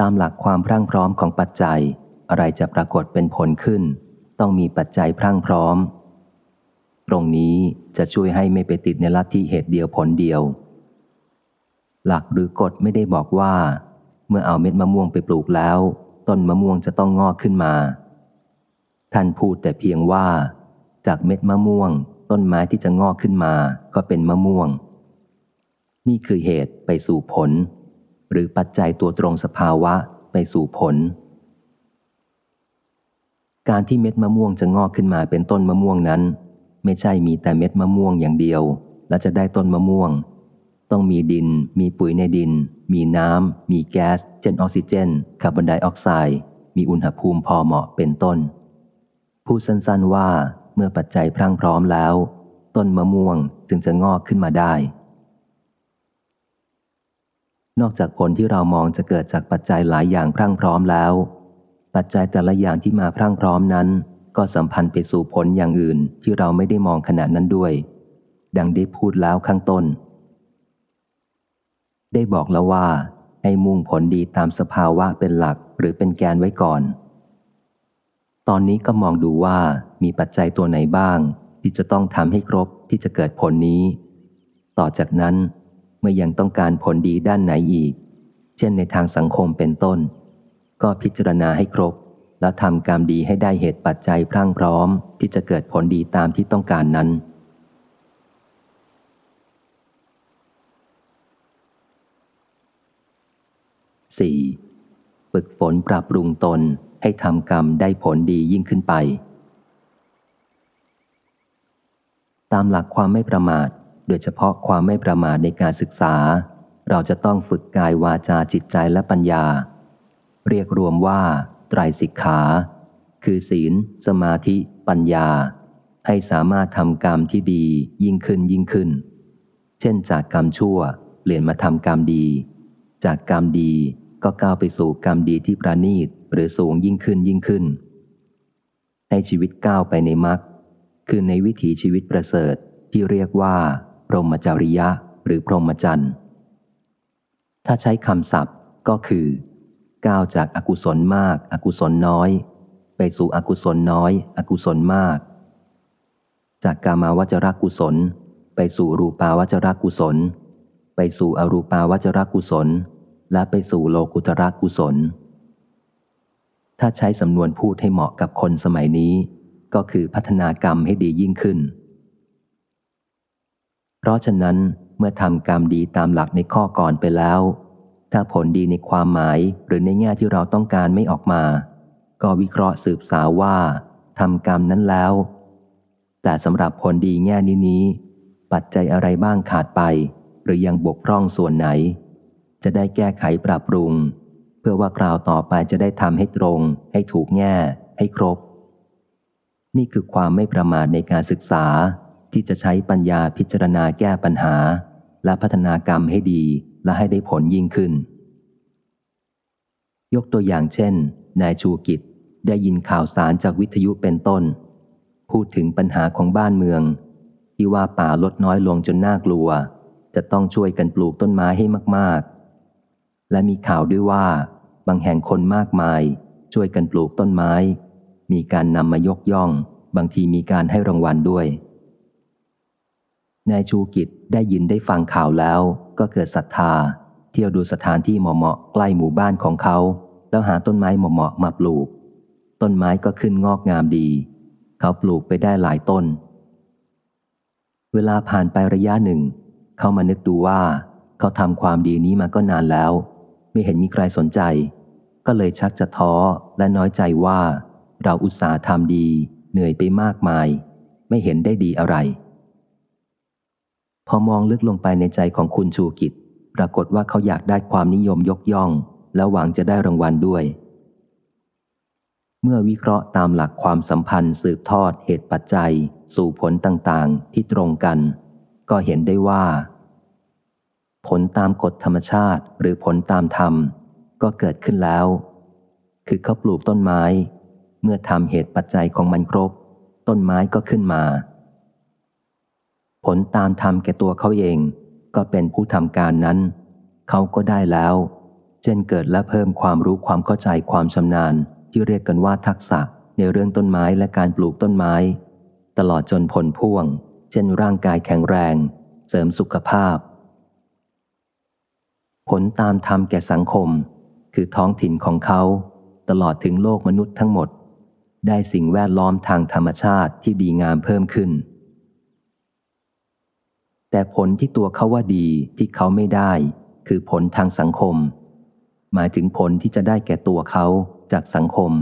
ตามหลักความพรั่งพร้อมของปัจจัย อะไรจะปรากฏเป็นผลขึ้น ต้องมีปัจจัยพรั่งพร้อม ตรงนี้จะช่วยให้ไม่ไปติดในลัทธิเหตุเดียวผลเดียว หลักหรือกฎไม่ได้บอกว่า เมื่อเอาเม็ดมะม่วงไปปลูกแล้ว ต้นมะม่วงจะต้องงอกขึ้นมา ท่านพูดแต่เพียงว่า จากเม็ดมะม่วง ต้นไม้ที่จะงอกขึ้นมาก็เป็นมะม่วง นี่คือเหตุไปสู่ผล หรือปัจจัยตัวตรงสภาวะไปสู่ผล การที่เม็ดมะม่วงจะงอกขึ้นมาเป็นต้นมะม่วงนั้น ไม่ใช่มีแต่เม็ดมะม่วงอย่างเดียว แล้วจะได้ต้นมะม่วง ต้องมีดิน มีปุ๋ยในดิน มีน้ำมีแก๊สเช่นออกซิเจนคาร์บอนไดออกไซด์มีอุณหภูมิพอเหมาะเป็นต้นพูดสั้นๆว่า เมื่อปัจจัยพรั่งพร้อมแล้ว ต้นมะม่วงจึงจะงอกขึ้นมาได้ นอกจากผลที่เรามองจะเกิดจากปัจจัยหลายอย่างพรั่งพร้อมแล้ว ปัจจัยแต่ละอย่างที่มาพรั่งพร้อมนั้น ก็สัมพันธ์ไปสู่ผลอย่างอื่นที่เราไม่ได้มองขณะนั้นด้วย ดังได้พูดแล้วข้างต้น ได้บอกแล้วว่าให้มุ่งผลดีตามสภาวะเป็นหลักหรือเป็นแกนไว้ก่อน ตอนนี้ก็มองดูว่ามีปัจจัยตัวไหนบ้าง ที่จะต้องทำให้ครบที่จะเกิดผลนี้ ต่อจากนั้นเมื่อยังต้องการผลดีด้านไหนอีก เช่นในทางสังคมเป็นต้น ก็พิจารณาให้ครบ แล้วทำกรรมดีให้ได้เหตุปัจจัยพรั่งพร้อม ที่จะเกิดผลดีตามที่ต้องการนั้น 4. ฝึกฝนปรับปรุงตน ให้ทำกรรมได้ผลดียิ่งขึ้นไป ตามหลักความไม่ประมาท โดยเฉพาะความไม่ประมาทในการศึกษา เราจะต้องฝึกกายวาจาจิตใจและปัญญา เรียกรวมว่า ไตรสิกขา คือศีล สมาธิ ปัญญา ให้สามารถทำกรรมที่ดียิ่งขึ้นยิ่งขึ้น เช่นจากกรรมชั่วเปลี่ยนมาทำกรรมดี จากกรรมดีก็ก้าวไปสู่กรรมดีที่ประณีต หรือสูงยิ่งขึ้นยิ่งขึ้น ให้ชีวิตก้าวไปในมรรคคือในวิถีชีวิตประเสริฐที่เรียกว่าพรหมจริยะหรือพรหมจรรย์ ถ้าใช้คำศัพท์ก็คือก้าวจากอากุศลมากอกุศลน้อย ไปสู่อกุศลน้อย อกุศลมาก จากกามาวจรกุศล ไปสู่รูปาวจรกุศล ไปสู่อรูปาวจรกุศล และไปสู่โลกุตระกุศล ถ้าใช้สำนวนพูดให้เหมาะกับคนสมัยนี้ ก็คือพัฒนากรรมให้ดียิ่งขึ้น เพราะฉะนั้นเมื่อทำกรรมดีตามหลักในข้อก่อนไปแล้ว ถ้าผลดีในความหมายหรือในแง่ที่เราต้องการไม่ออกมา ก็วิเคราะห์สืบสาวว่าทำกรรมนั้นแล้ว แต่สำหรับผลดีแง่นี้นี้ปัจจัยอะไรบ้างขาดไป หรือยังบกพร่องส่วนไหน จะได้แก้ไขปรับปรุง เพื่อว่าคราวต่อไปจะได้ทำให้ตรง ให้ถูกแง่ ให้ครบ นี่คือความไม่ประมาทในการศึกษาที่จะใช้ปัญญาพิจารณาแก้ปัญหา และพัฒนากรรมให้ดีและให้ได้ผลยิ่งขึ้น ยกตัวอย่างเช่น นายชูกิจได้ยินข่าวสารจากวิทยุเป็นต้น พูดถึงปัญหาของบ้านเมือง ที่ว่าป่าลดน้อยลงจนน่ากลัว จะต้องช่วยกันปลูกต้นไม้ให้มากๆ และมีข่าวด้วยว่า บางแห่งคนมากมาย ช่วยกันปลูกต้นไม้ มีการนำมายกย่อง บางทีมีการให้รางวัลด้วย นายชูกิจได้ยินได้ฟังข่าวแล้ว ก็เกิดศรัทธา เที่ยวดูสถานที่เหมาะๆใกล้หมู่บ้านของเขา แล้วหาต้นไม้เหมาะๆมาปลูก ต้นไม้ก็ขึ้นงอกงามดี เขาปลูกไปได้หลายต้น เวลาผ่านไประยะหนึ่ง เขามานึกดูว่า เขาทำความดีนี้มาก็นานแล้ว ไม่เห็นมีใครสนใจ ก็เลยชักจะท้อและน้อยใจว่า เราอุตส่าห์ทำดี เหนื่อยไปมากมาย ไม่เห็นได้ดีอะไร พอมองลึกลงไปในใจของคุณชูกิจ ปรากฏว่าเขาอยากได้ความนิยมยกย่อง แล้วหวังจะได้รางวัลด้วย เมื่อวิเคราะห์ตามหลักความสัมพันธ์สืบทอดเหตุปัจจัย สู่ผลต่างๆ ที่ตรงกัน ก็เห็นได้ว่า ผลตามกฎธรรมชาติหรือผลตามธรรม ก็เกิดขึ้นแล้ว คือเขาปลูกต้นไม้ เมื่อทำเหตุปัจจัยของมันครบ ต้นไม้ก็ขึ้นมา ผลตามธรรมแก่ตัวเขาเอง ก็เป็นผู้ทำการนั้น เขาก็ได้แล้ว เช่นเกิดและเพิ่มความรู้ความเข้าใจความชำนาญ ที่เรียกกันว่าทักษะในเรื่องต้นไม้และการปลูกต้นไม้ ตลอดจนผลพ่วง เช่นร่างกายแข็งแรง เสริมสุขภาพ ลตามธรรมแก่สังคม คือท้องถิ่นของเขา ตลอดถึงโลกมนุษย์ทั้งหมด ได้สิ่งแวดล้อมทางธรรมชาติที่ดีงามเพิ่มขึ้น แต่ผลที่ตัวเขาว่าดีที่เขาไม่ได้ คือผลทางสังคม หมายถึงผลที่จะได้แก่ตัวเขาจากสังคม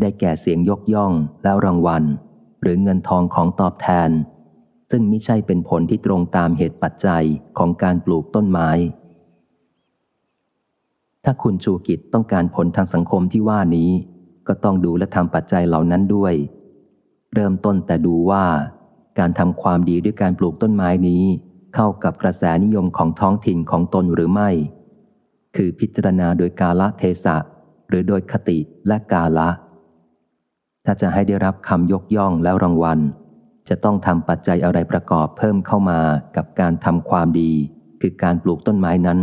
ได้แก่เสียงยกย่องแล้วรางวัล หรือเงินทองของตอบแทน ซึ่งไม่ใช่เป็นผลที่ตรงตามเหตุปัจจัยของการปลูกต้นไม้ ถ้าคุณชูกิจต้องการผลทางสังคมที่ว่านี้ ก็ต้องดูและทำปัจจัยเหล่านั้นด้วย เริ่มต้นแต่ดูว่า การทำความดีด้วยการปลูกต้นไม้นี้ เข้ากับกระแสนิยมของท้องถิ่นของตนหรือไม่ คือพิจารณาโดยกาละเทศะ หรือโดยคติและกาละ ถ้าจะให้ได้รับคำยกย่องแล้วรางวัล จะต้องทำปัจจัยอะไรประกอบเพิ่มเข้ามากับการทำความดี คือการปลูกต้นไม้นั้น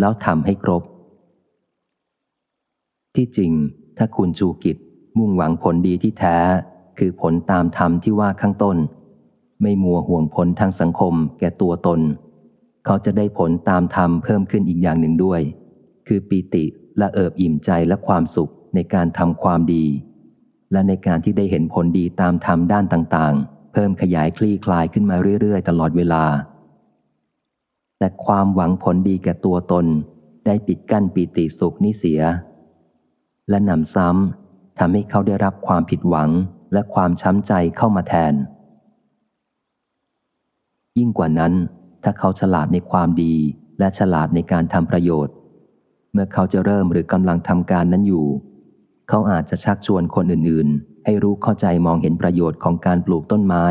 แล้วทำให้ครบ ที่จริง ถ้าคุณจูกิจมุ่งหวังผลดีที่แท้ คือผลตามธรรมที่ว่าข้างต้น ไม่มัวห่วงผลทางสังคมแก่ตัวตน เขาจะได้ผลตามธรรมเพิ่มขึ้นอีกอย่างหนึ่งด้วย คือปีติและเอิบอิ่มใจและความสุขในการทำความดี และในการที่ได้เห็นผลดีตามธรรมด้านต่างๆ เพิ่มขยายคลี่คลายขึ้นมาเรื่อยๆ ตลอดเวลา แต่ความหวังผลดีแก่ตัวตน ได้ปิดกั้นปีติสุขนี้เสีย และนำซ้ำทำให้เขาได้รับความผิดหวังและความช้ำใจเข้ามาแทน ยิ่งกว่านั้น ถ้าเขาฉลาดในความดีและฉลาดในการทำประโยชน์ เมื่อเขาจะเริ่มหรือกำลังทำการนั้นอยู่ เขาอาจจะชักชวนคนอื่นๆ ให้รู้เข้าใจมองเห็นประโยชน์ของการปลูกต้นไม้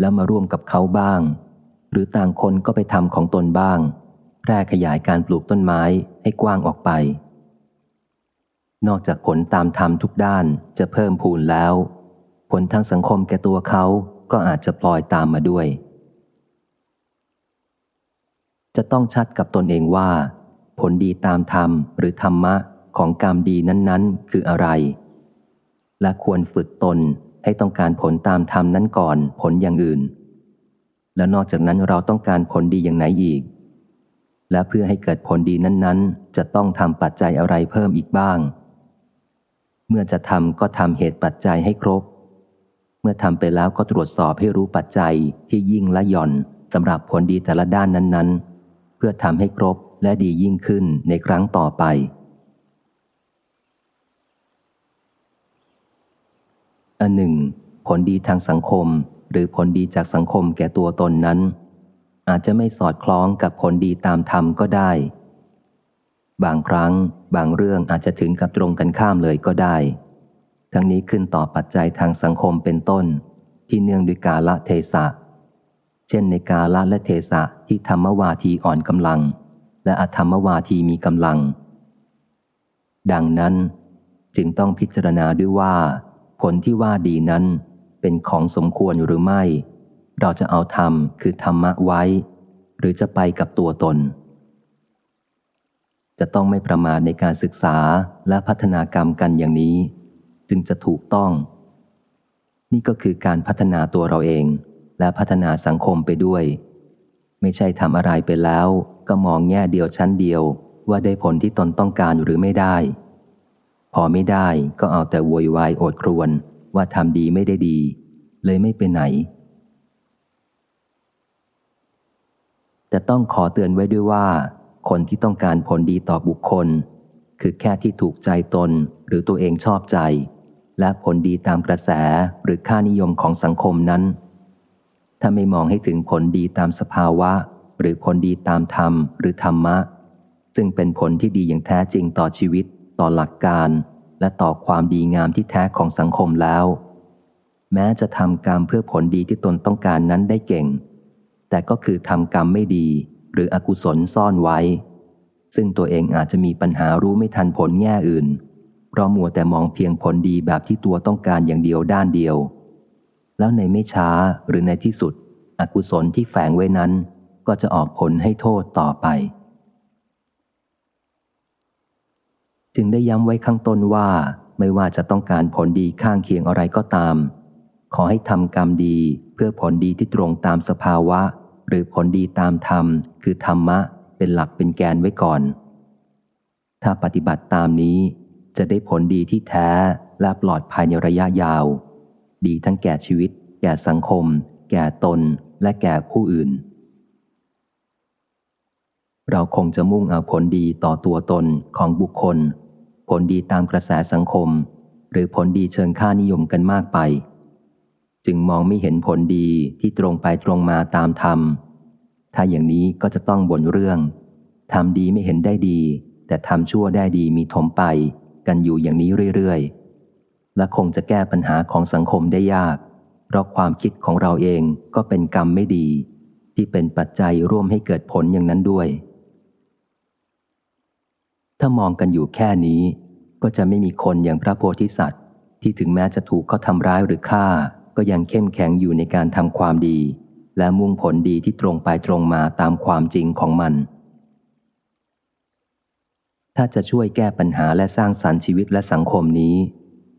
แล้วมาร่วมกับเขาบ้าง หรือต่างคนก็ไปทำของตนบ้าง แพร่ขยายการปลูกต้นไม้ให้กว้างออกไป นอกจากผลตามธรรมทุกด้านจะเพิ่มพูนแล้ว ผลทางสังคมแก่ตัวเขาก็อาจจะปล่อยตามมาด้วย จะต้องชัดกับตนเองว่า ผลดีตามธรรมหรือธรรมะของกรรมดีนั้นๆ คืออะไร และควรฝึกตนให้ต้องการผลตามธรรมนั้นก่อนผลอย่างอื่น แล้วนอกจากนั้นเราต้องการผลดีอย่างไหนอีก และเพื่อให้เกิดผลดีนั้นๆ จะต้องทำปัจจัยอะไรเพิ่มอีกบ้าง เมื่อจะทำก็ทำเหตุปัจจัยให้ครบ เมื่อทำไปแล้วก็ตรวจสอบให้รู้ปัจจัยที่ยิ่งและหย่อนสำหรับผลดีแต่ละด้านนั้น ๆ เพื่อทำให้ครบและดียิ่งขึ้นในครั้งต่อไป อันหนึ่ง ผลดีทางสังคมหรือผลดีจากสังคมแก่ตัวตนนั้น อาจจะไม่สอดคล้องกับผลดีตามธรรมก็ได้ บางครั้งบางเรื่องอาจจะถึงกับตรงกันข้ามเลยก็ได้ ทั้งนี้ขึ้นต่อปัจจัยทางสังคมเป็นต้น ที่เนื่องด้วยกาละเทศะ เช่นในกาละและเทศะที่ธรรมวาทีอ่อนกำลัง และอธรรมวาทีมีกำลัง ดังนั้นจึงต้องพิจารณาด้วยว่า ผลที่ว่าดีนั้นเป็นของสมควรหรือไม่ เราจะเอาธรรมคือธรรมะไว้ หรือจะไปกับตัวตน จะต้องไม่ประมาทในการศึกษาและพัฒนากรรมกันอย่างนี้ จึงจะถูกต้อง นี่ก็คือการพัฒนาตัวเราเอง และพัฒนาสังคมไปด้วย ไม่ใช่ทำอะไรไปแล้ว ก็มองแง่เดียวชั้นเดียวว่าได้ผลที่ตนต้องการหรือไม่ได้ พอไม่ได้ก็เอาแต่โวยวายโอดครวนว่าทำดีไม่ได้ดี เลยไม่ไปไหน แต่ต้องขอเตือนไว้ด้วยว่า คนที่ต้องการผลดีต่อบุคคล คือแค่ที่ถูกใจตนหรือตัวเองชอบใจ และผลดีตามกระแสหรือค่านิยมของสังคมนั้น ถ้าไม่มองให้ถึงผลดีตามสภาวะ หรือผลดีตามธรรมหรือธรรมะ ซึ่งเป็นผลที่ดีอย่างแท้จริงต่อชีวิต ต่อหลักการ และต่อความดีงามที่แท้ของสังคมแล้ว แม้จะทำกรรมเพื่อผลดีที่ตนต้องการนั้นได้เก่ง แต่ก็คือทำกรรมไม่ดี หรืออกุศลซ่อนไว้ ซึ่งตัวเองอาจจะมีปัญหารู้ไม่ทันผลแง่อื่น เพราะมัวแต่มองเพียงผลดีแบบที่ตัวต้องการอย่างเดียวด้านเดียว แล้วในไม่ช้าหรือในที่สุด อกุศลที่แฝงไว้นั้น ก็จะออกผลให้โทษต่อไป จึงได้ย้ำไว้ข้างต้นว่า ไม่ว่าจะต้องการผลดีข้างเคียงอะไรก็ตาม ขอให้ทำกรรมดีเพื่อผลดีที่ตรงตามสภาวะ หรือผลดีตามธรรม คือธรรมะเป็นหลักเป็นแกนไว้ก่อน ถ้าปฏิบัติตามนี้จะได้ผลดีที่แท้และปลอดภัยในระยะยาว ดีทั้งแก่ชีวิต แก่สังคม แก่ตน และแก่ผู้อื่น เราคงจะมุ่งเอาผลดีต่อตัวตนของบุคคล ผลดีตามกระแสสังคม หรือผลดีเชิงค่านิยมกันมากไป จึงมองไม่เห็นผลดีที่ตรงไปตรงมาตามธรรม ถ้าอย่างนี้ก็จะต้องบ่นเรื่องทำดีไม่เห็นได้ดี แต่ทำชั่วได้ดีมีถมไป กันอยู่อย่างนี้เรื่อยๆ และคงจะแก้ปัญหาของสังคมได้ยาก เพราะความคิดของเราเองก็เป็นกรรมไม่ดี ที่เป็นปัจจัยร่วมให้เกิดผลอย่างนั้นด้วย ถ้ามองกันอยู่แค่นี้ ก็จะไม่มีคนอย่างพระโพธิสัตว์ ที่ถึงแม้จะถูกเขาทำร้ายหรือฆ่า ก็ยังเข้มแข็งอยู่ในการทำความดี และมุ่งผลดีที่ตรงไปตรงมาตามความจริงของมัน ถ้าจะช่วยแก้ปัญหาและสร้างสารรค์ชีวิตและสังคมนี้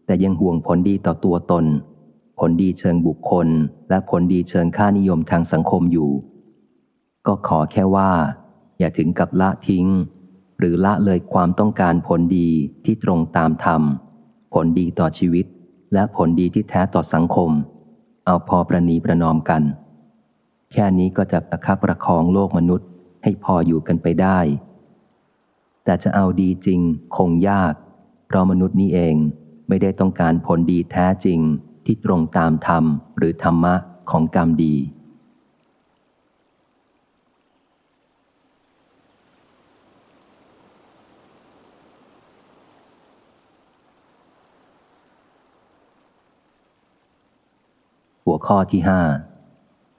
แต่ยังห่วงผลดีต่อตัวตน ผลดีเชิงบุคคล และผลดีเชิงค่านิยมทางสังคมอยู่ ก็ขอแค่ว่า อย่าถึงกับละทิ้ง หรือละเลยความต้องการผลดีที่ตรงตามธรรม ผลดีต่อชีวิต และผลดีที่แท้ต่อสังคม เอาพอประนีประนอมกัน แค่นี้ก็จะประคับประคองโลกมนุษย์ให้พออยู่กันไปได้ แต่จะเอาดีจริงคงยาก เพราะมนุษย์นี้เองไม่ได้ต้องการผลดีแท้จริงที่ตรงตามธรรมหรือธรรมะของกรรมดี หัวข้อที่ห้า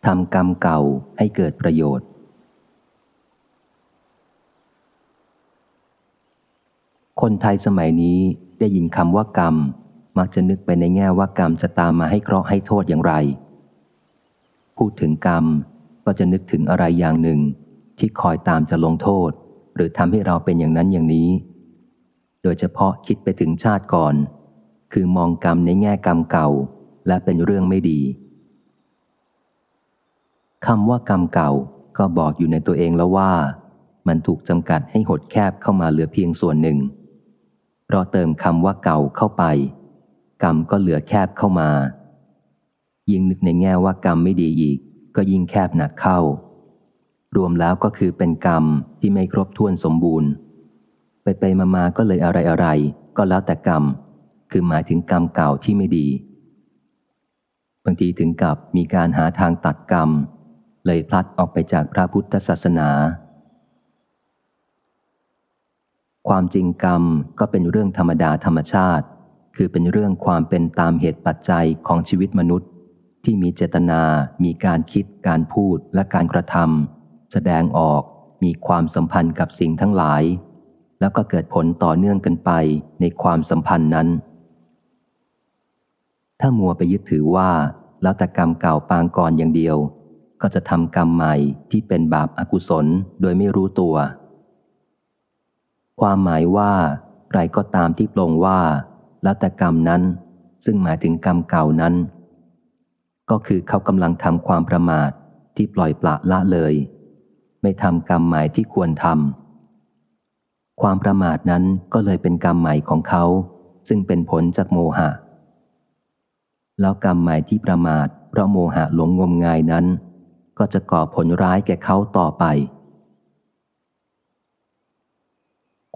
ทำกรรมเก่าให้เกิดประโยชน์ คนไทยสมัยนี้ได้ยินคำว่ากรรม มักจะนึกไปในแง่ว่ากรรมจะตามมาให้เคราะห์ให้โทษอย่างไร พูดถึงกรรมก็จะนึกถึงอะไรอย่างหนึ่ง ที่คอยตามจะลงโทษ หรือทำให้เราเป็นอย่างนั้นอย่างนี้ โดยเฉพาะคิดไปถึงชาติก่อน คือมองกรรมในแง่กรรมเก่า และเป็นเรื่องไม่ดี คำว่ากรรมเก่าก็บอกอยู่ในตัวเองแล้วว่า มันถูกจำกัดให้หดแคบเข้ามาเหลือเพียงส่วนหนึ่ง เพราะเติมคำว่าเก่าเข้าไป กรรมก็เหลือแคบเข้ามา ยิ่งนึกในแง่ว่ากรรมไม่ดีอีก ก็ยิ่งแคบหนักเข้า รวมแล้วก็คือเป็นกรรมที่ไม่ครบถ้วนสมบูรณ์ ไปไปมามาก็เลยอะไรอะไรก็แล้วแต่กรรม คือหมายถึงกรรมเก่าที่ไม่ดีบางทีถึงกับมีการหาทางตัดกรรม เลยพลัดออกไปจากพระพุทธศาสนา ความจริงกรรมก็เป็นเรื่องธรรมดาธรรมชาติ คือเป็นเรื่องความเป็นตามเหตุปัจจัยของชีวิตมนุษย์ ที่มีเจตนา มีการคิด การพูดและการกระทำแสดงออก มีความสัมพันธ์กับสิ่งทั้งหลาย แล้วก็เกิดผลต่อเนื่องกันไปในความสัมพันธ์นั้น ถ้ามัวไปยึดถือว่าแล้วแต่กรรมเก่าปางก่อนอย่างเดียว ก็จะทำกรรมใหม่ที่เป็นบาปอากุศลโดยไม่รู้ตัว ความหมายว่าใครก็ตามที่ปลงว่าแล้วแต่กรรมนั้น ซึ่งหมายถึงกรรมเก่านั้น ก็คือเขากำลังทำความประมาทที่ปล่อยปละละเลย ไม่ทำกรรมใหม่ที่ควรทำความประมาทนั้นก็เลยเป็นกรรมใหม่ของเขา ซึ่งเป็นผลจากโมหะแล้วกรรมใหม่ที่ประมาทเพราะโมหะหลงงมงายนั้น ก็จะก่อผลร้ายแก่เขาต่อไป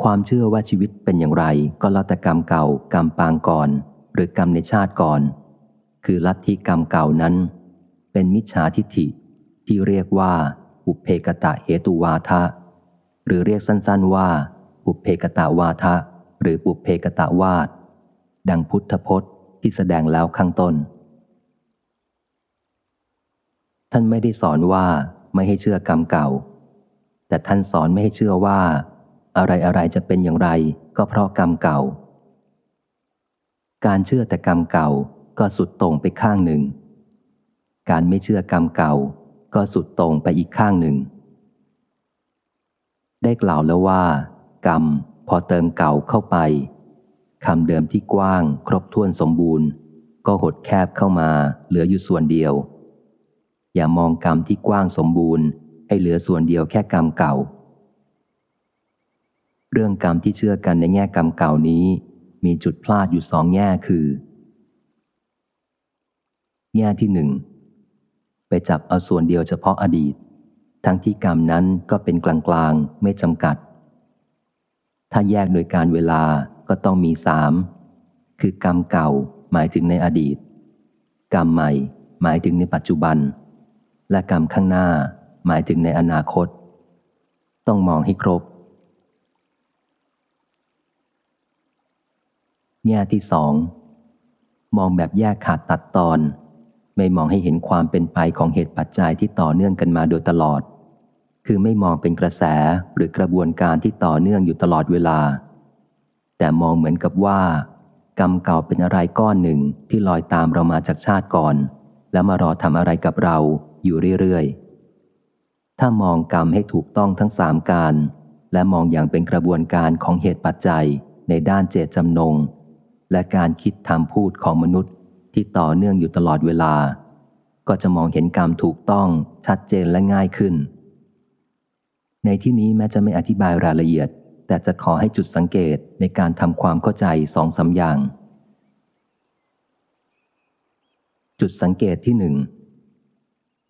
ความเชื่อว่าชีวิตเป็นอย่างไร ก็ล้วแต่กรรมเก่ากรรมปางก่อน หรือกรรมในชาติก่อน คือลัทธิกรรมเก่านั้น เป็นมิจฉาทิฏฐิที่เรียกว่า อุเพกตะเหตุวาทะ หรือเรียกสั้นๆว่า อุเพกตะวาทะ หรือปุเพกตะวาดดังพุทธพจน์ที่แสดงแล้วข้างต้น ท่านไม่ได้สอนว่าไม่ให้เชื่อกรรมเก่า แต่ท่านสอนไม่ให้เชื่อว่า อะไรอะไรจะเป็นอย่างไรก็เพราะกรรมเก่า การเชื่อแต่กรรมเก่าก็สุดตรงไปข้างหนึ่ง การไม่เชื่อกรรมเก่า ก็สุดตรงไปอีกข้างหนึ่ง ได้กล่าวแล้วว่า กรรมพอเติมเก่าเข้าไปคำเดิมที่กว้าง ครบถ้วนสมบูรณ์ ก็หดแคบเข้ามาเหลืออยู่ส่วนเดียว อย่ามองกรรมที่กว้างสมบูรณ์ ให้เหลือส่วนเดียวแค่กรรมเก่า เรื่องกรรมที่เชื่อกันในแง่กรรมเก่านี้ มีจุดพลาดอยู่สองแง่คือ แง่ที่หนึ่งไปจับเอาส่วนเดียวเฉพาะอดีต ทั้งที่กรรมนั้นก็เป็นกลางๆไม่จำกัด ถ้าแยกโดยการเวลาก็ต้องมีสามคือกรรมเก่าหมายถึงในอดีต กรรมใหม่หมายถึงในปัจจุบัน และกรรมข้างหน้าหมายถึงในอนาคต ต้องมองให้ครบ แง่ที่สอง มองแบบแยกขาดตัดตอน ไม่มองให้เห็นความเป็นไปของเหตุปัจจัยที่ต่อเนื่องกันมาโดยตลอด คือไม่มองเป็นกระแสหรือกระบวนการที่ต่อเนื่องอยู่ตลอดเวลา แต่มองเหมือนกับว่า กรรมเก่าเป็นอะไรก้อนหนึ่งที่ลอยตามเรามาจากชาติก่อน แล้วมารอทำอะไรกับเรา อยู่เรื่อยๆ ถ้ามองกรรมให้ถูกต้องทั้งสามการ และมองอย่างเป็นกระบวนการของเหตุปัจจัยในด้านเจตจำนง และการคิดทำพูดของมนุษย์ที่ต่อเนื่องอยู่ตลอดเวลา ก็จะมองเห็นกรรมถูกต้องชัดเจนและง่ายขึ้น ในที่นี้แม้จะไม่อธิบายรายละเอียด แต่จะขอให้จุดสังเกตในการทำความเข้าใจสองสาอย่าง จุดสังเกตที่หนึ่ง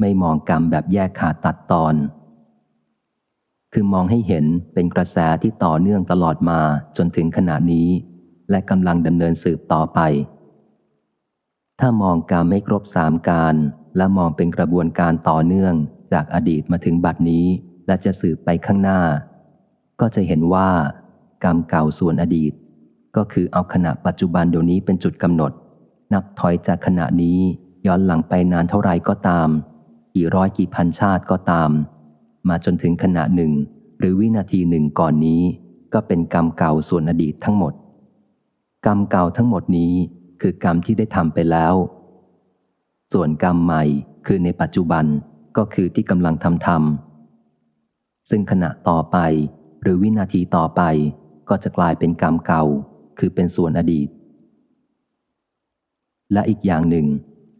ไม่มองกรรมแบบแยกขาดตัดตอน คือมองให้เห็นเป็นกระแสที่ต่อเนื่องตลอดมาจนถึงขณะนี้ และกำลังดำเนินสืบต่อไป ถ้ามองกรรมไม่ครบสามการ และมองเป็นกระบวนการต่อเนื่องจากอดีตมาถึงบัดนี้ และจะสืบไปข้างหน้า ก็จะเห็นว่า กรรมเก่าส่วนอดีต ก็คือเอาขณะปัจจุบันเดี๋ยวนี้เป็นจุดกำหนด นับถอยจากขณะนี้ย้อนหลังไปนานเท่าไรก็ตาม กี่ร้อยกี่พันชาติก็ตาม มาจนถึงขณะหนึ่ง หรือวินาทีหนึ่งก่อนนี้ ก็เป็นกรรมเก่าส่วนอดีตทั้งหมด กรรมเก่าทั้งหมดนี้คือกรรมที่ได้ทำไปแล้ว ส่วนกรรมใหม่คือในปัจจุบันก็คือที่กำลังทำทำซึ่งขณะต่อไป หรือวินาทีต่อไป ก็จะกลายเป็นกรรมเก่า คือเป็นส่วนอดีต และอีกอย่างหนึ่ง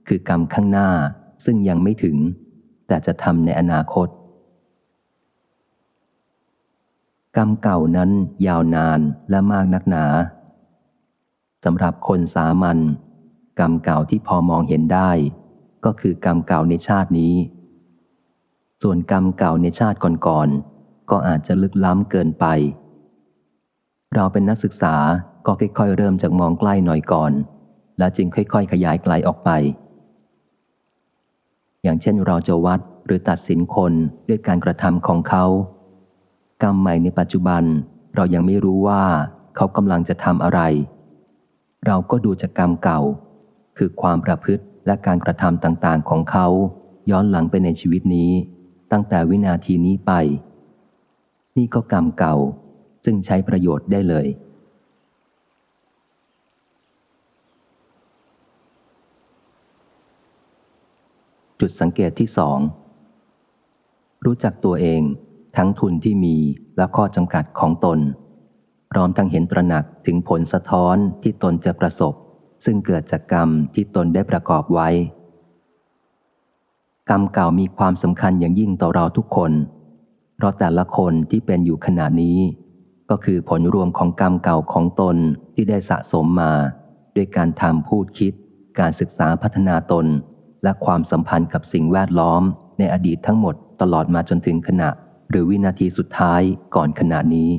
คือกรรมข้างหน้า ซึ่งยังไม่ถึง แต่จะทำในอนาคต กรรมเก่านั้นยาวนานและมากนักหนาสำหรับคนสามัญกรรมเก่าที่พอมองเห็นได้ ก็คือกรรมเก่าในชาตินี้ ส่วนกรรมเก่าในชาติก่อนๆก็อาจจะลึกล้ำเกินไป เราเป็นนักศึกษาก็ค่อยๆ เริ่มจากมองใกล้หน่อยก่อน แล้วจึงค่อยๆ ขยายไกลออกไป อย่างเช่นเราจะวัดหรือตัดสินคนด้วยการกระทำของเขา กรรมใหม่ในปัจจุบัน เรายังไม่รู้ว่าเขากำลังจะทำอะไร เราก็ดูจากกรรมเก่า คือความประพฤติและการกระทำต่างๆของเขาย้อนหลังไปในชีวิตนี้ ตั้งแต่วินาทีนี้ไป นี่ก็กรรมเก่า ซึ่งใช้ประโยชน์ได้เลย จุดสังเกตที่สองรู้จักตัวเองทั้งทุนที่มีและข้อจำกัดของตน พร้อมทั้งเห็นตระหนักถึงผลสะท้อนที่ตนจะประสบ ซึ่งเกิดจากกรรมที่ตนได้ประกอบไว้ กรรมเก่ามีความสำคัญอย่างยิ่งต่อเราทุกคน เพราะแต่ละคนที่เป็นอยู่ขณะนี้ ก็คือผลรวมของกรรมเก่าของตนที่ได้สะสมมา ด้วยการทำพูดคิด การศึกษาพัฒนาตน และความสัมพันธ์กับสิ่งแวดล้อม ในอดีตทั้งหมดตลอดมาจนถึงขณะ หรือวินาทีสุดท้ายก่อนขณะนี้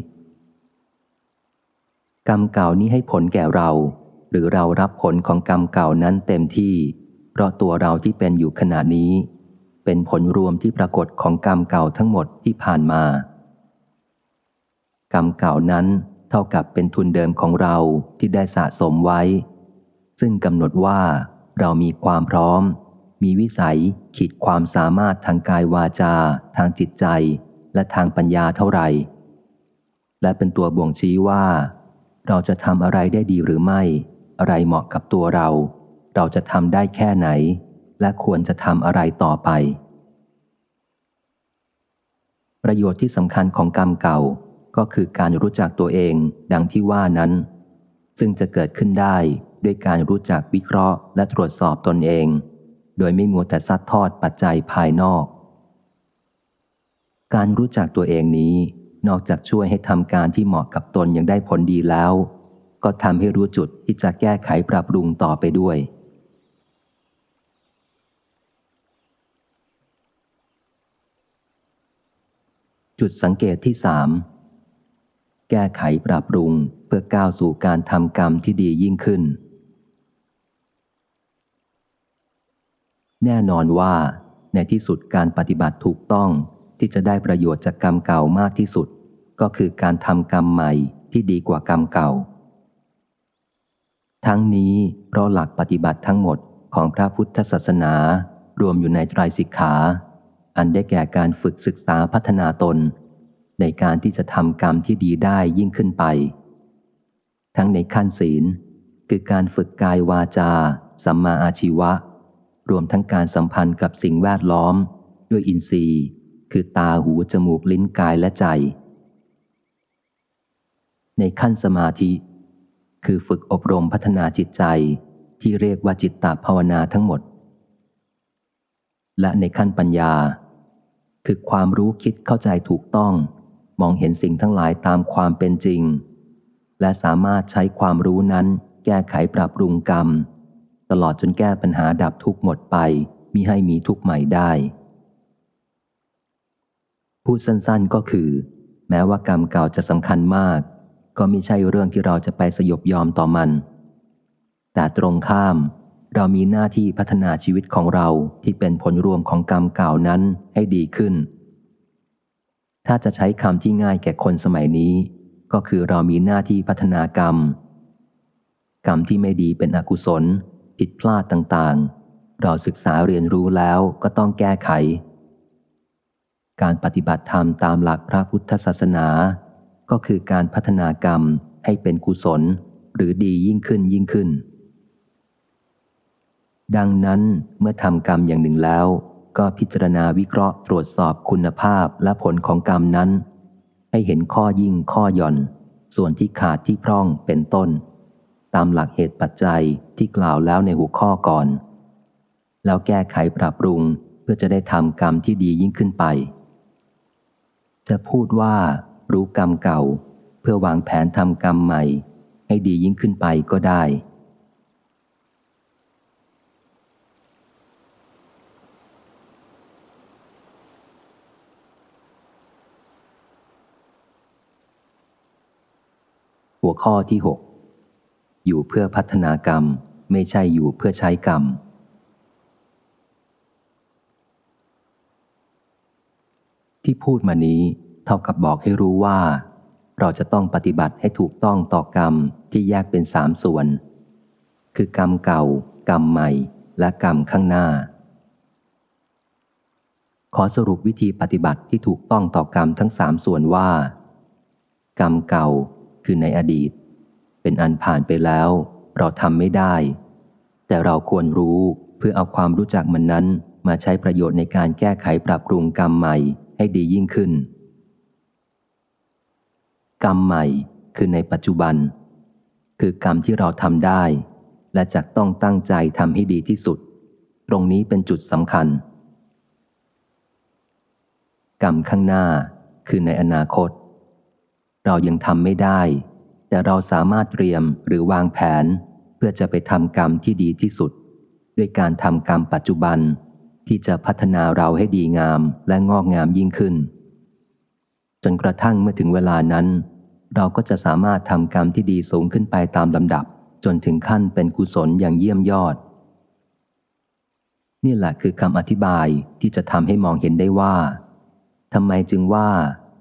กรรมเก่านี้ให้ผลแก่เรา หรือเรารับผลของกรรมเก่านั้นเต็มที่ เพราะตัวเราที่เป็นอยู่ขณะนี้ เป็นผลรวมที่ปรากฏของกรรมเก่าทั้งหมดที่ผ่านมา กรรมเก่านั้นเท่ากับเป็นทุนเดิมของเราที่ได้สะสมไว้ ซึ่งกำหนดว่าเรามีความพร้อม มีวิสัย ขีดความสามารถทางกายวาจา ทางจิตใจ และทางปัญญาเท่าไหร่ และเป็นตัวบ่งชี้ว่า เราจะทำอะไรได้ดีหรือไม่ อะไรเหมาะกับตัวเรา เราจะทำได้แค่ไหน และควรจะทำอะไรต่อไป ประโยชน์ที่สำคัญของกรรมเก่าก็คือการรู้จักตัวเองดังที่ว่านั้น ซึ่งจะเกิดขึ้นได้ด้วยการรู้จักวิเคราะห์และตรวจสอบตนเอง โดยไม่มัวแต่ซัดทอดปัจจัยภายนอก การรู้จักตัวเองนี้ นอกจากช่วยให้ทำการที่เหมาะกับตนยังได้ผลดีแล้ว ก็ทำให้รู้จุดที่จะแก้ไขปรับปรุงต่อไปด้วย จุดสังเกตที่สามแก้ไขปรับปรุงเพื่อก้าวสู่การทำกรรมที่ดียิ่งขึ้น แน่นอนว่า ในที่สุดการปฏิบัติถูกต้องที่จะได้ประโยชน์จากกรรมเก่ามากที่สุด ก็คือการทำกรรมใหม่ที่ดีกว่ากรรมเก่า ทั้งนี้เพราะหลักปฏิบัติทั้งหมดของพระพุทธศาสนา รวมอยู่ในไตรสิกขา อันได้แก่การฝึกศึกษาพัฒนาตน ในการที่จะทำกรรมที่ดีได้ยิ่งขึ้นไป ทั้งในขั้นศีล คือการฝึกกายวาจา สัมมาอาชีวะ รวมทั้งการสัมพันธ์กับสิ่งแวดล้อม ด้วยอินทรีย์ คือตาหูจมูกลิ้นกายและใจ ในขั้นสมาธิ คือฝึกอบรมพัฒนาจิตใจที่เรียกว่าจิตตภาวนาทั้งหมด และในขั้นปัญญา คือความรู้คิดเข้าใจถูกต้อง มองเห็นสิ่งทั้งหลายตามความเป็นจริง และสามารถใช้ความรู้นั้นแก้ไขปรับปรุงกรรม ตลอดจนแก้ปัญหาดับทุกข์หมดไปมิให้มีทุกข์ใหม่ได้ พูดสั้นๆก็คือ แม้ว่ากรรมเก่าจะสำคัญมาก ก็ไม่ใช่เรื่องที่เราจะไปสยบยอมต่อมัน แต่ตรงข้าม เรามีหน้าที่พัฒนาชีวิตของเราที่เป็นผลรวมของกรรมเก่านั้นให้ดีขึ้น ถ้าจะใช้คำที่ง่ายแก่คนสมัยนี้ ก็คือเรามีหน้าที่พัฒนากรรม กรรมที่ไม่ดีเป็นอกุศล ผิดพลาดต่างๆ เราศึกษาเรียนรู้แล้วก็ต้องแก้ไข การปฏิบัติธรรมตามหลักพระพุทธศาสนา ก็คือการพัฒนากรรมให้เป็นกุศลหรือดียิ่งขึ้นยิ่งขึ้น ดังนั้นเมื่อทำกรรมอย่างหนึ่งแล้ว ก็พิจารณาวิเคราะห์ตรวจสอบคุณภาพและผลของกรรมนั้น ให้เห็นข้อยิ่งข้อย่อน ส่วนที่ขาดที่พร่องเป็นต้น ตามหลักเหตุปัจจัยที่กล่าวแล้วในหัวข้อก่อน แล้วแก้ไขปรับปรุงเพื่อจะได้ทำกรรมที่ดียิ่งขึ้นไป จะพูดว่า รู้กรรมเก่า เพื่อวางแผนทำกรรมใหม่ ให้ดียิ่งขึ้นไปก็ได้ หัวข้อที่หก อยู่เพื่อพัฒนากรรม ไม่ใช่อยู่เพื่อใช้กรรม ที่พูดมานี้เท่ากับบอกให้รู้ว่า เราจะต้องปฏิบัติให้ถูกต้องต่อกรรมที่แยกเป็นสามส่วน คือกรรมเก่า กรรมใหม่ และกรรมข้างหน้า ขอสรุปวิธีปฏิบัติที่ถูกต้องต่อกรรมทั้งสามส่วนว่า กรรมเก่าคือในอดีต เป็นอันผ่านไปแล้ว เราทำไม่ได้ แต่เราควรรู้เพื่อเอาความรู้จักมันนั้น มาใช้ประโยชน์ในการแก้ไขปรับปรุงกรรมใหม่ให้ดียิ่งขึ้น กรรมใหม่คือในปัจจุบัน คือกรรมที่เราทำได้ และจะต้องตั้งใจทำให้ดีที่สุด ตรงนี้เป็นจุดสำคัญ กรรมข้างหน้าคือในอนาคต เรายังทำไม่ได้ แต่เราสามารถเตรียมหรือวางแผน เพื่อจะไปทำกรรมที่ดีที่สุด ด้วยการทำกรรมปัจจุบัน ที่จะพัฒนาเราให้ดีงามและงอกงามยิ่งขึ้น จนกระทั่งเมื่อถึงเวลานั้น เราก็จะสามารถทำกรรมที่ดีสูงขึ้นไปตามลำดับ จนถึงขั้นเป็นกุศลอย่างเยี่ยมยอด นี่แหละคือคำอธิบายที่จะทำให้มองเห็นได้ว่าทำไมจึงว่า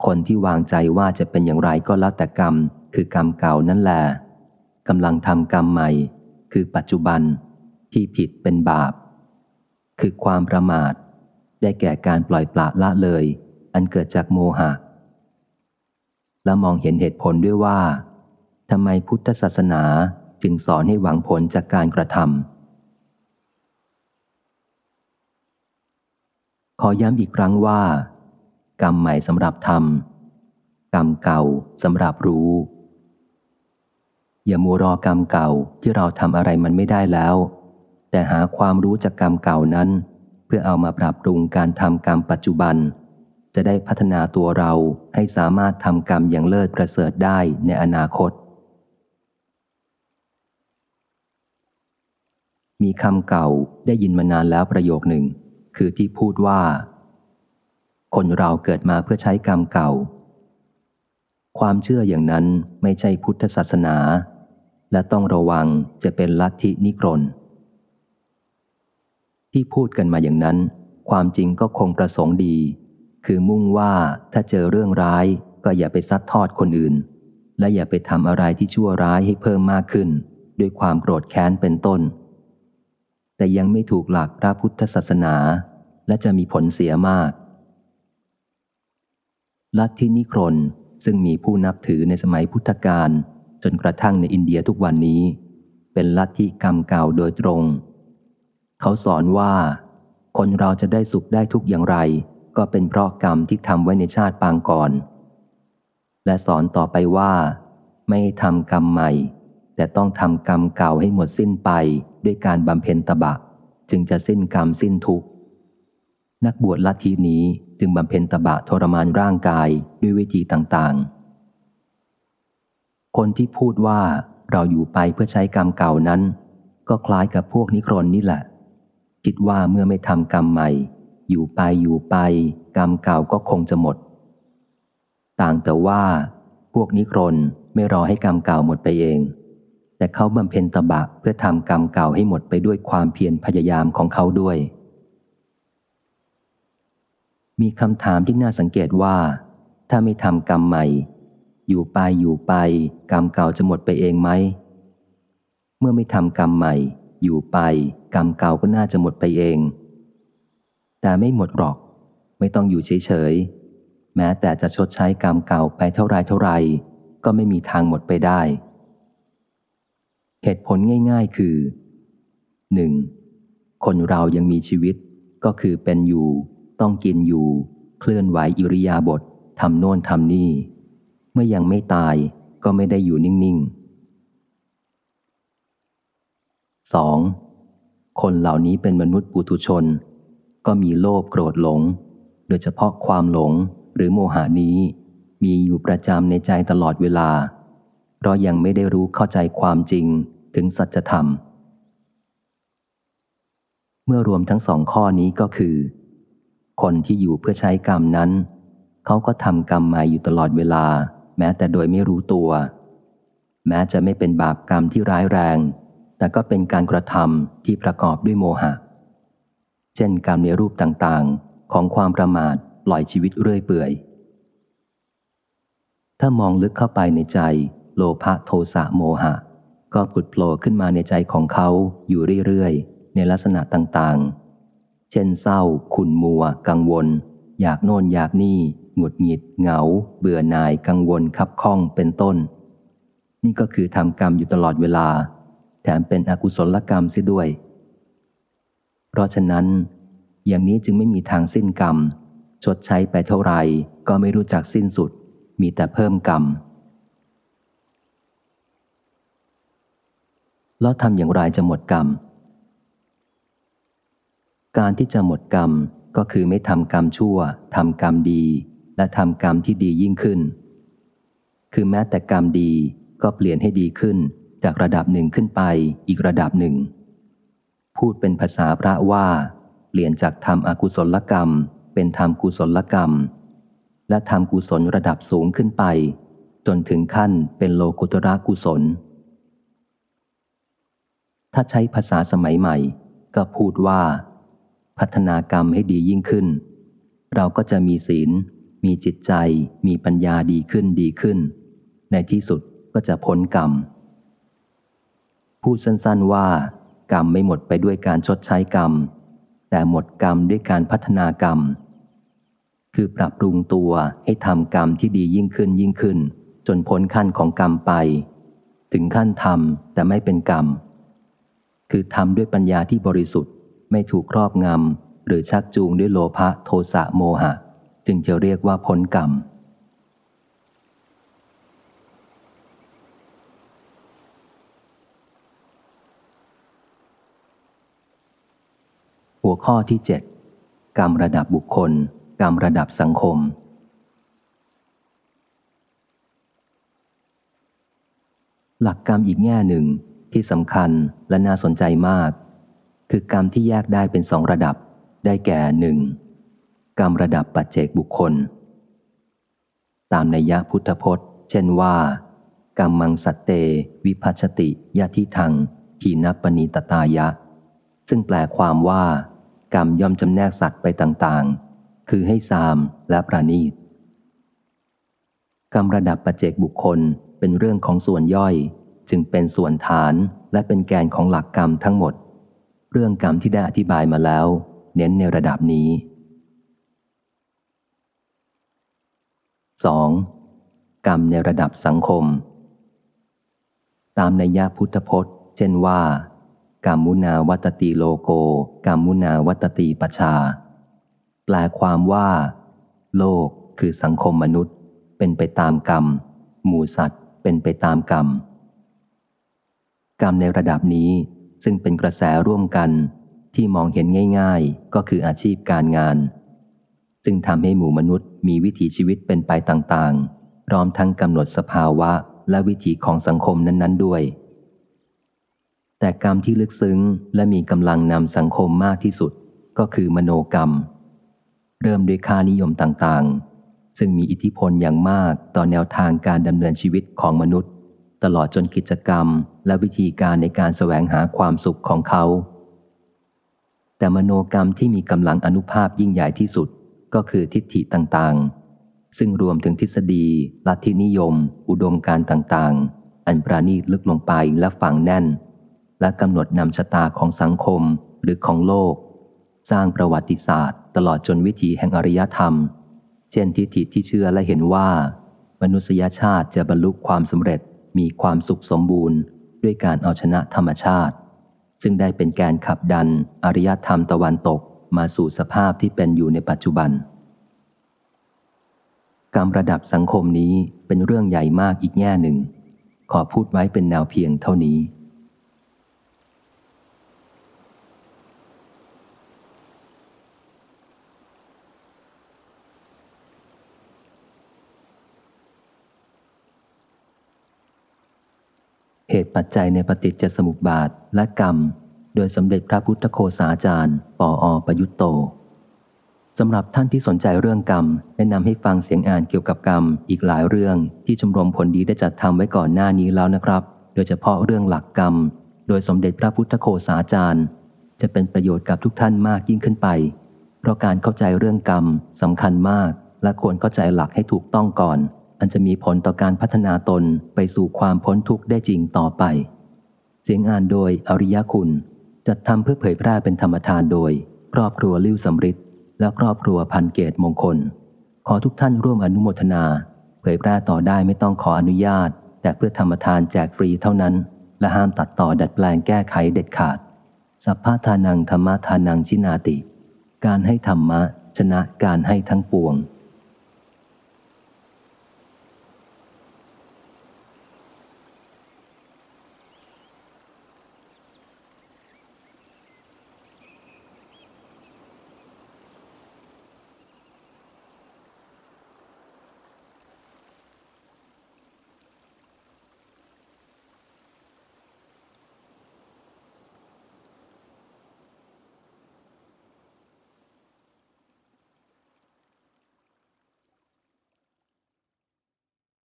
คนที่วางใจว่าจะเป็นอย่างไรก็แล้วแต่กรรม คือกรรมเก่านั่นแหละกำลังทำกรรมใหม่ คือปัจจุบันที่ผิดเป็นบาป คือความประมาท ได้แก่การปล่อยปละละเลย อันเกิดจากโมหะ และมองเห็นเหตุผลด้วยว่าทำไมพุทธศาสนาจึงสอนให้หวังผลจากการกระทำขอย้ำอีกครั้งว่า กรรมใหม่สำหรับทำกรรมเก่าสำหรับรู้ อย่ามัวรอกรรมเก่าที่เราทำอะไรมันไม่ได้แล้ว แต่หาความรู้จากกรรมเก่านั้น เพื่อเอามาปรับปรุงการทำกรรมปัจจุบัน จะได้พัฒนาตัวเราให้สามารถทำกรรมอย่างเลิศประเสริฐได้ในอนาคต มีคำเก่าได้ยินมานานแล้วประโยคหนึ่ง คือที่พูดว่า คนเราเกิดมาเพื่อใช้กรรมเก่าความเชื่ออย่างนั้นไม่ใช่พุทธศาสนา และต้องระวังจะเป็นลัทธินิกรนที่พูดกันมาอย่างนั้น ความจริงก็คงประสงค์ดี คือมุ่งว่าถ้าเจอเรื่องร้ายก็อย่าไปซัดทอดคนอื่น และอย่าไปทำอะไรที่ชั่วร้ายให้เพิ่มมากขึ้น ด้วยความโกรธแค้นเป็นต้น แต่ยังไม่ถูกหลักพระพุทธศาสนา และจะมีผลเสียมาก ลัทธินิครนซึ่งมีผู้นับถือในสมัยพุทธกาล จนกระทั่งในอินเดียทุกวันนี้ เป็นลัทธิกรรมเก่าโดยตรง เขาสอนว่า คนเราจะได้สุขได้ทุกอย่างไร ก็เป็นเพราะกรรมที่ทำไว้ในชาติปางก่อน และสอนต่อไปว่า ไม่ทำกรรมใหม่ แต่ต้องทำกรรมเก่าให้หมดสิ้นไปด้วยการบำเพ็ญตบะ จึงจะสิ้นกรรมสิ้นทุกข์นักบวชลัทธินี้จึงบำเพ็ญตบะทรมานร่างกายด้วยวิธีต่างๆ คนที่พูดว่าเราอยู่ไปเพื่อใช้กรรมเก่านั้น ก็คล้ายกับพวกนิครนนี่แหละ คิดว่าเมื่อไม่ทำกรรมใหม่ อยู่ไปอยู่ไป กรรมเก่าก็คงจะหมด ต่างแต่ว่า พวกนิครนไม่รอให้กรรมเก่าหมดไปเอง แต่เขาบำเพ็ญตบะเพื่อทำกรรมเก่าให้หมดไปด้วยความเพียรพยายามของเขาด้วย มีคำถามที่น่าสังเกตว่า ถ้าไม่ทำกรรมใหม่ อยู่ไปอยู่ไป กรรมเก่าจะหมดไปเองไหม เมื่อไม่ทำกรรมใหม่ อยู่ไป กรรมเก่าก็น่าจะหมดไปเอง แต่ไม่หมดหรอก ไม่ต้องอยู่เฉยๆ แม้แต่จะชดใช้กรรมเก่าไปเท่าไรเท่าไร ก็ไม่มีทางหมดไปได้ เหตุผลง่าย ๆ คือ 1. คนเรายังมีชีวิต ก็คือเป็นอยู่ ต้องกินอยู่ เคลื่อนไหวอิริยาบถทำโน่นทำนี่ มื่อยังไม่ตายก็ไม่ได้อยู่นิ่ง ๆ 2. คนเหล่านี้เป็นมนุษย์ปุถุชน ก็มีโลภโกรธหลง โดยเฉพาะความหลงหรือโมหานี้ มีอยู่ประจำในใจตลอดเวลา เพราะยังไม่ได้รู้เข้าใจความจริงถึงสัจธรรม เมื่อรวมทั้งสองข้อนี้ก็คือ คนที่อยู่เพื่อใช้กรรมนั้น เขาก็ทำกรรมมาอยู่ตลอดเวลา แม้แต่โดยไม่รู้ตัว แม้จะไม่เป็นบาปกรรมที่ร้ายแรง แต่ก็เป็นการกระทำที่ประกอบด้วยโมหะ เช่นกรรมในรูปต่างๆ ของความประมาทปล่อยชีวิตเรื่อยเปื่อย ถ้ามองลึกเข้าไปในใจ โลภะโทสะโมหะ ก็ผุดโผล่ขึ้นมาในใจของเขาอยู่เรื่อยๆ ในลักษณะต่างๆ เช่นเศร้า ขุนมัว กังวล อยากโน่นอยากนี่ หงุดหงิด เหงา เบื่อหน่ายกังวลคับข้องเป็นต้น นี่ก็คือทำกรรมอยู่ตลอดเวลา แถมเป็นอกุศลกรรมเสียด้วย เพราะฉะนั้น อย่างนี้จึงไม่มีทางสิ้นกรรม ชดใช้ไปเท่าไหร่ก็ไม่รู้จักสิ้นสุด มีแต่เพิ่มกรรมแล้วทำอย่างไรจะหมดกรรม การที่จะหมดกรรมก็คือไม่ทำกรรมชั่วทำกรรมดี และทำกรรมที่ดียิ่งขึ้น คือแม้แต่กรรมดีก็เปลี่ยนให้ดีขึ้นจากระดับหนึ่งขึ้นไปอีกระดับหนึ่ง พูดเป็นภาษาพระว่า เปลี่ยนจากทำอกุศลกรรม เป็นทำกุศลกรรม และทำกุศลระดับสูงขึ้นไป จนถึงขั้นเป็นโลกุตระกุศล ถ้าใช้ภาษาสมัยใหม่ ก็พูดว่า พัฒนากรรมให้ดียิ่งขึ้น เราก็จะมีศีล มีจิตใจมีปัญญาดีขึ้นดีขึ้น ในที่สุดก็จะพ้นกรรม พูดสั้นๆว่า กรรมไม่หมดไปด้วยการชดใช้กรรม แต่หมดกรรมด้วยการพัฒนากรรม คือปรับปรุงตัวให้ทำกรรมที่ดียิ่งขึ้นยิ่งขึ้น จนพ้นขั้นของกรรมไป ถึงขั้นทำแต่ไม่เป็นกรรม คือทำด้วยปัญญาที่บริสุทธิ์ไม่ถูกครอบงำหรือชักจูงด้วยโลภะโทสะโมหะ จึงจะเรียกว่าพ้นกรรม หัวข้อที่ 7 กรรมระดับบุคคล กรรมระดับสังคม หลักกรรมอีกแง่หนึ่งที่สำคัญและน่าสนใจมาก คือกรรมที่แยกได้เป็นสองระดับ ได้แก่หนึ่ง กรรมระดับปัจเจกบุคคล ตามในยะพุทธพจน์ เช่นว่า กรรมังสัตเต วิพัชติยะทิทังขีนปณีตตายะ ซึ่งแปลความว่า กรรมย่อมจำแนกสัตว์ไปต่างๆ คือให้สามและประนีต กรรมระดับปัจเจกบุคคลเป็นเรื่องของส่วนย่อย จึงเป็นส่วนฐานและเป็นแกนของหลักกรรมทั้งหมด เรื่องกรรมที่ได้อธิบายมาแล้ว เน้นในระดับนี้ 2. กรรมในระดับสังคม ตามในยะพุทธพจน์ เช่นว่ากรรมุนาวัตติโลโกกรรมุนาวัตติปชา แปลความว่า โลกคือสังคมมนุษย์ เป็นไปตามกรรม หมู่สัตว์เป็นไปตามกรรม กรรมในระดับนี้ซึ่งเป็นกระแสร่วมกันที่มองเห็นง่าย ๆ ก็คืออาชีพการงาน ซึ่งทำให้หมู่มนุษย์มีวิถีชีวิตเป็นไปต่างๆ พร้อมทั้งกำหนดสภาวะและวิถีของสังคมนั้น ๆ ด้วย แต่กรรมที่ลึกซึ้งและมีกำลังนำสังคมมากที่สุดก็คือมโนกรรม เริ่มด้วยค่านิยมต่างๆ ซึ่งมีอิทธิพลอย่างมากต่อแนวทางการดำเนินชีวิตของมนุษย์ ตลอดจนกิจกรรมและวิธีการในการแสวงหาความสุขของเขา แต่มโนกรรมที่มีกำลังอนุภาพยิ่งใหญ่ที่สุด ก็คือทิฏฐิต่างๆ ซึ่งรวมถึงทฤษฎี ลัทธินิยม อุดมการต่างๆ อันประณีตลึกลงไปและฝังแน่น และกำหนดนำชะตาของสังคมหรือของโลก สร้างประวัติศาสตร์ ตลอดจนวิถีแห่งอริยธรรม เช่นทิฏฐิที่เชื่อและเห็นว่า มนุษยชาติจะบรรลุความสำเร็จมีความสุขสมบูรณ์ ด้วยการเอาชนะธรรมชาติ ซึ่งได้เป็นแกนขับดันอริยธรรมตะวันตก มาสู่สภาพที่เป็นอยู่ในปัจจุบันกรรระดับสังคมนี้เป็นเรื่องใหญ่มากอีกแง่หนึ่ง ขอพูดไว้เป็นแนวเพียงเท่านี้ เหตุปัจจัยในปฏิจจสมุปบาทและกรรม โดยสมเด็จพระพุทธโคสาจารย์ ปออประยุตโตสำหรับท่านที่สนใจเรื่องกรรม แนะนำให้ฟังเสียงอ่านเกี่ยวกับกรรม อีกหลายเรื่องที่ชมรมผลดีได้จัดทำไว้ก่อนหน้านี้แล้วนะครับ โดยเฉพาะเรื่องหลักกรรม โดยสมเด็จพระพุทธโฆษาจารย์ จะเป็นประโยชน์กับทุกท่านมากยิ่งขึ้นไป เพราะการเข้าใจเรื่องกรรมสำคัญมาก และควรเข้าใจหลักให้ถูกต้องก่อน อันจะมีผลต่อการพัฒนาตนไปสู่ความพ้นทุกข์ได้จริงต่อไป เสียงอ่านโดยอริยคุณ จัดทำเพื่อเผยแพร่เป็นธรรมทานโดย ครอบครัวลิ้วสำริดและครอบครัวพันเกตมงคล ขอทุกท่านร่วมอนุโมทนา เผยแพร่ต่อได้ไม่ต้องขออนุญาต แต่เพื่อธรรมทานแจกฟรีเท่านั้น และห้ามตัดต่อดัดแปลงแก้ไขเด็ดขาด สัพพะทานังธรรมทานังชินาติ การให้ธรรมะชนะการให้ทั้งปวง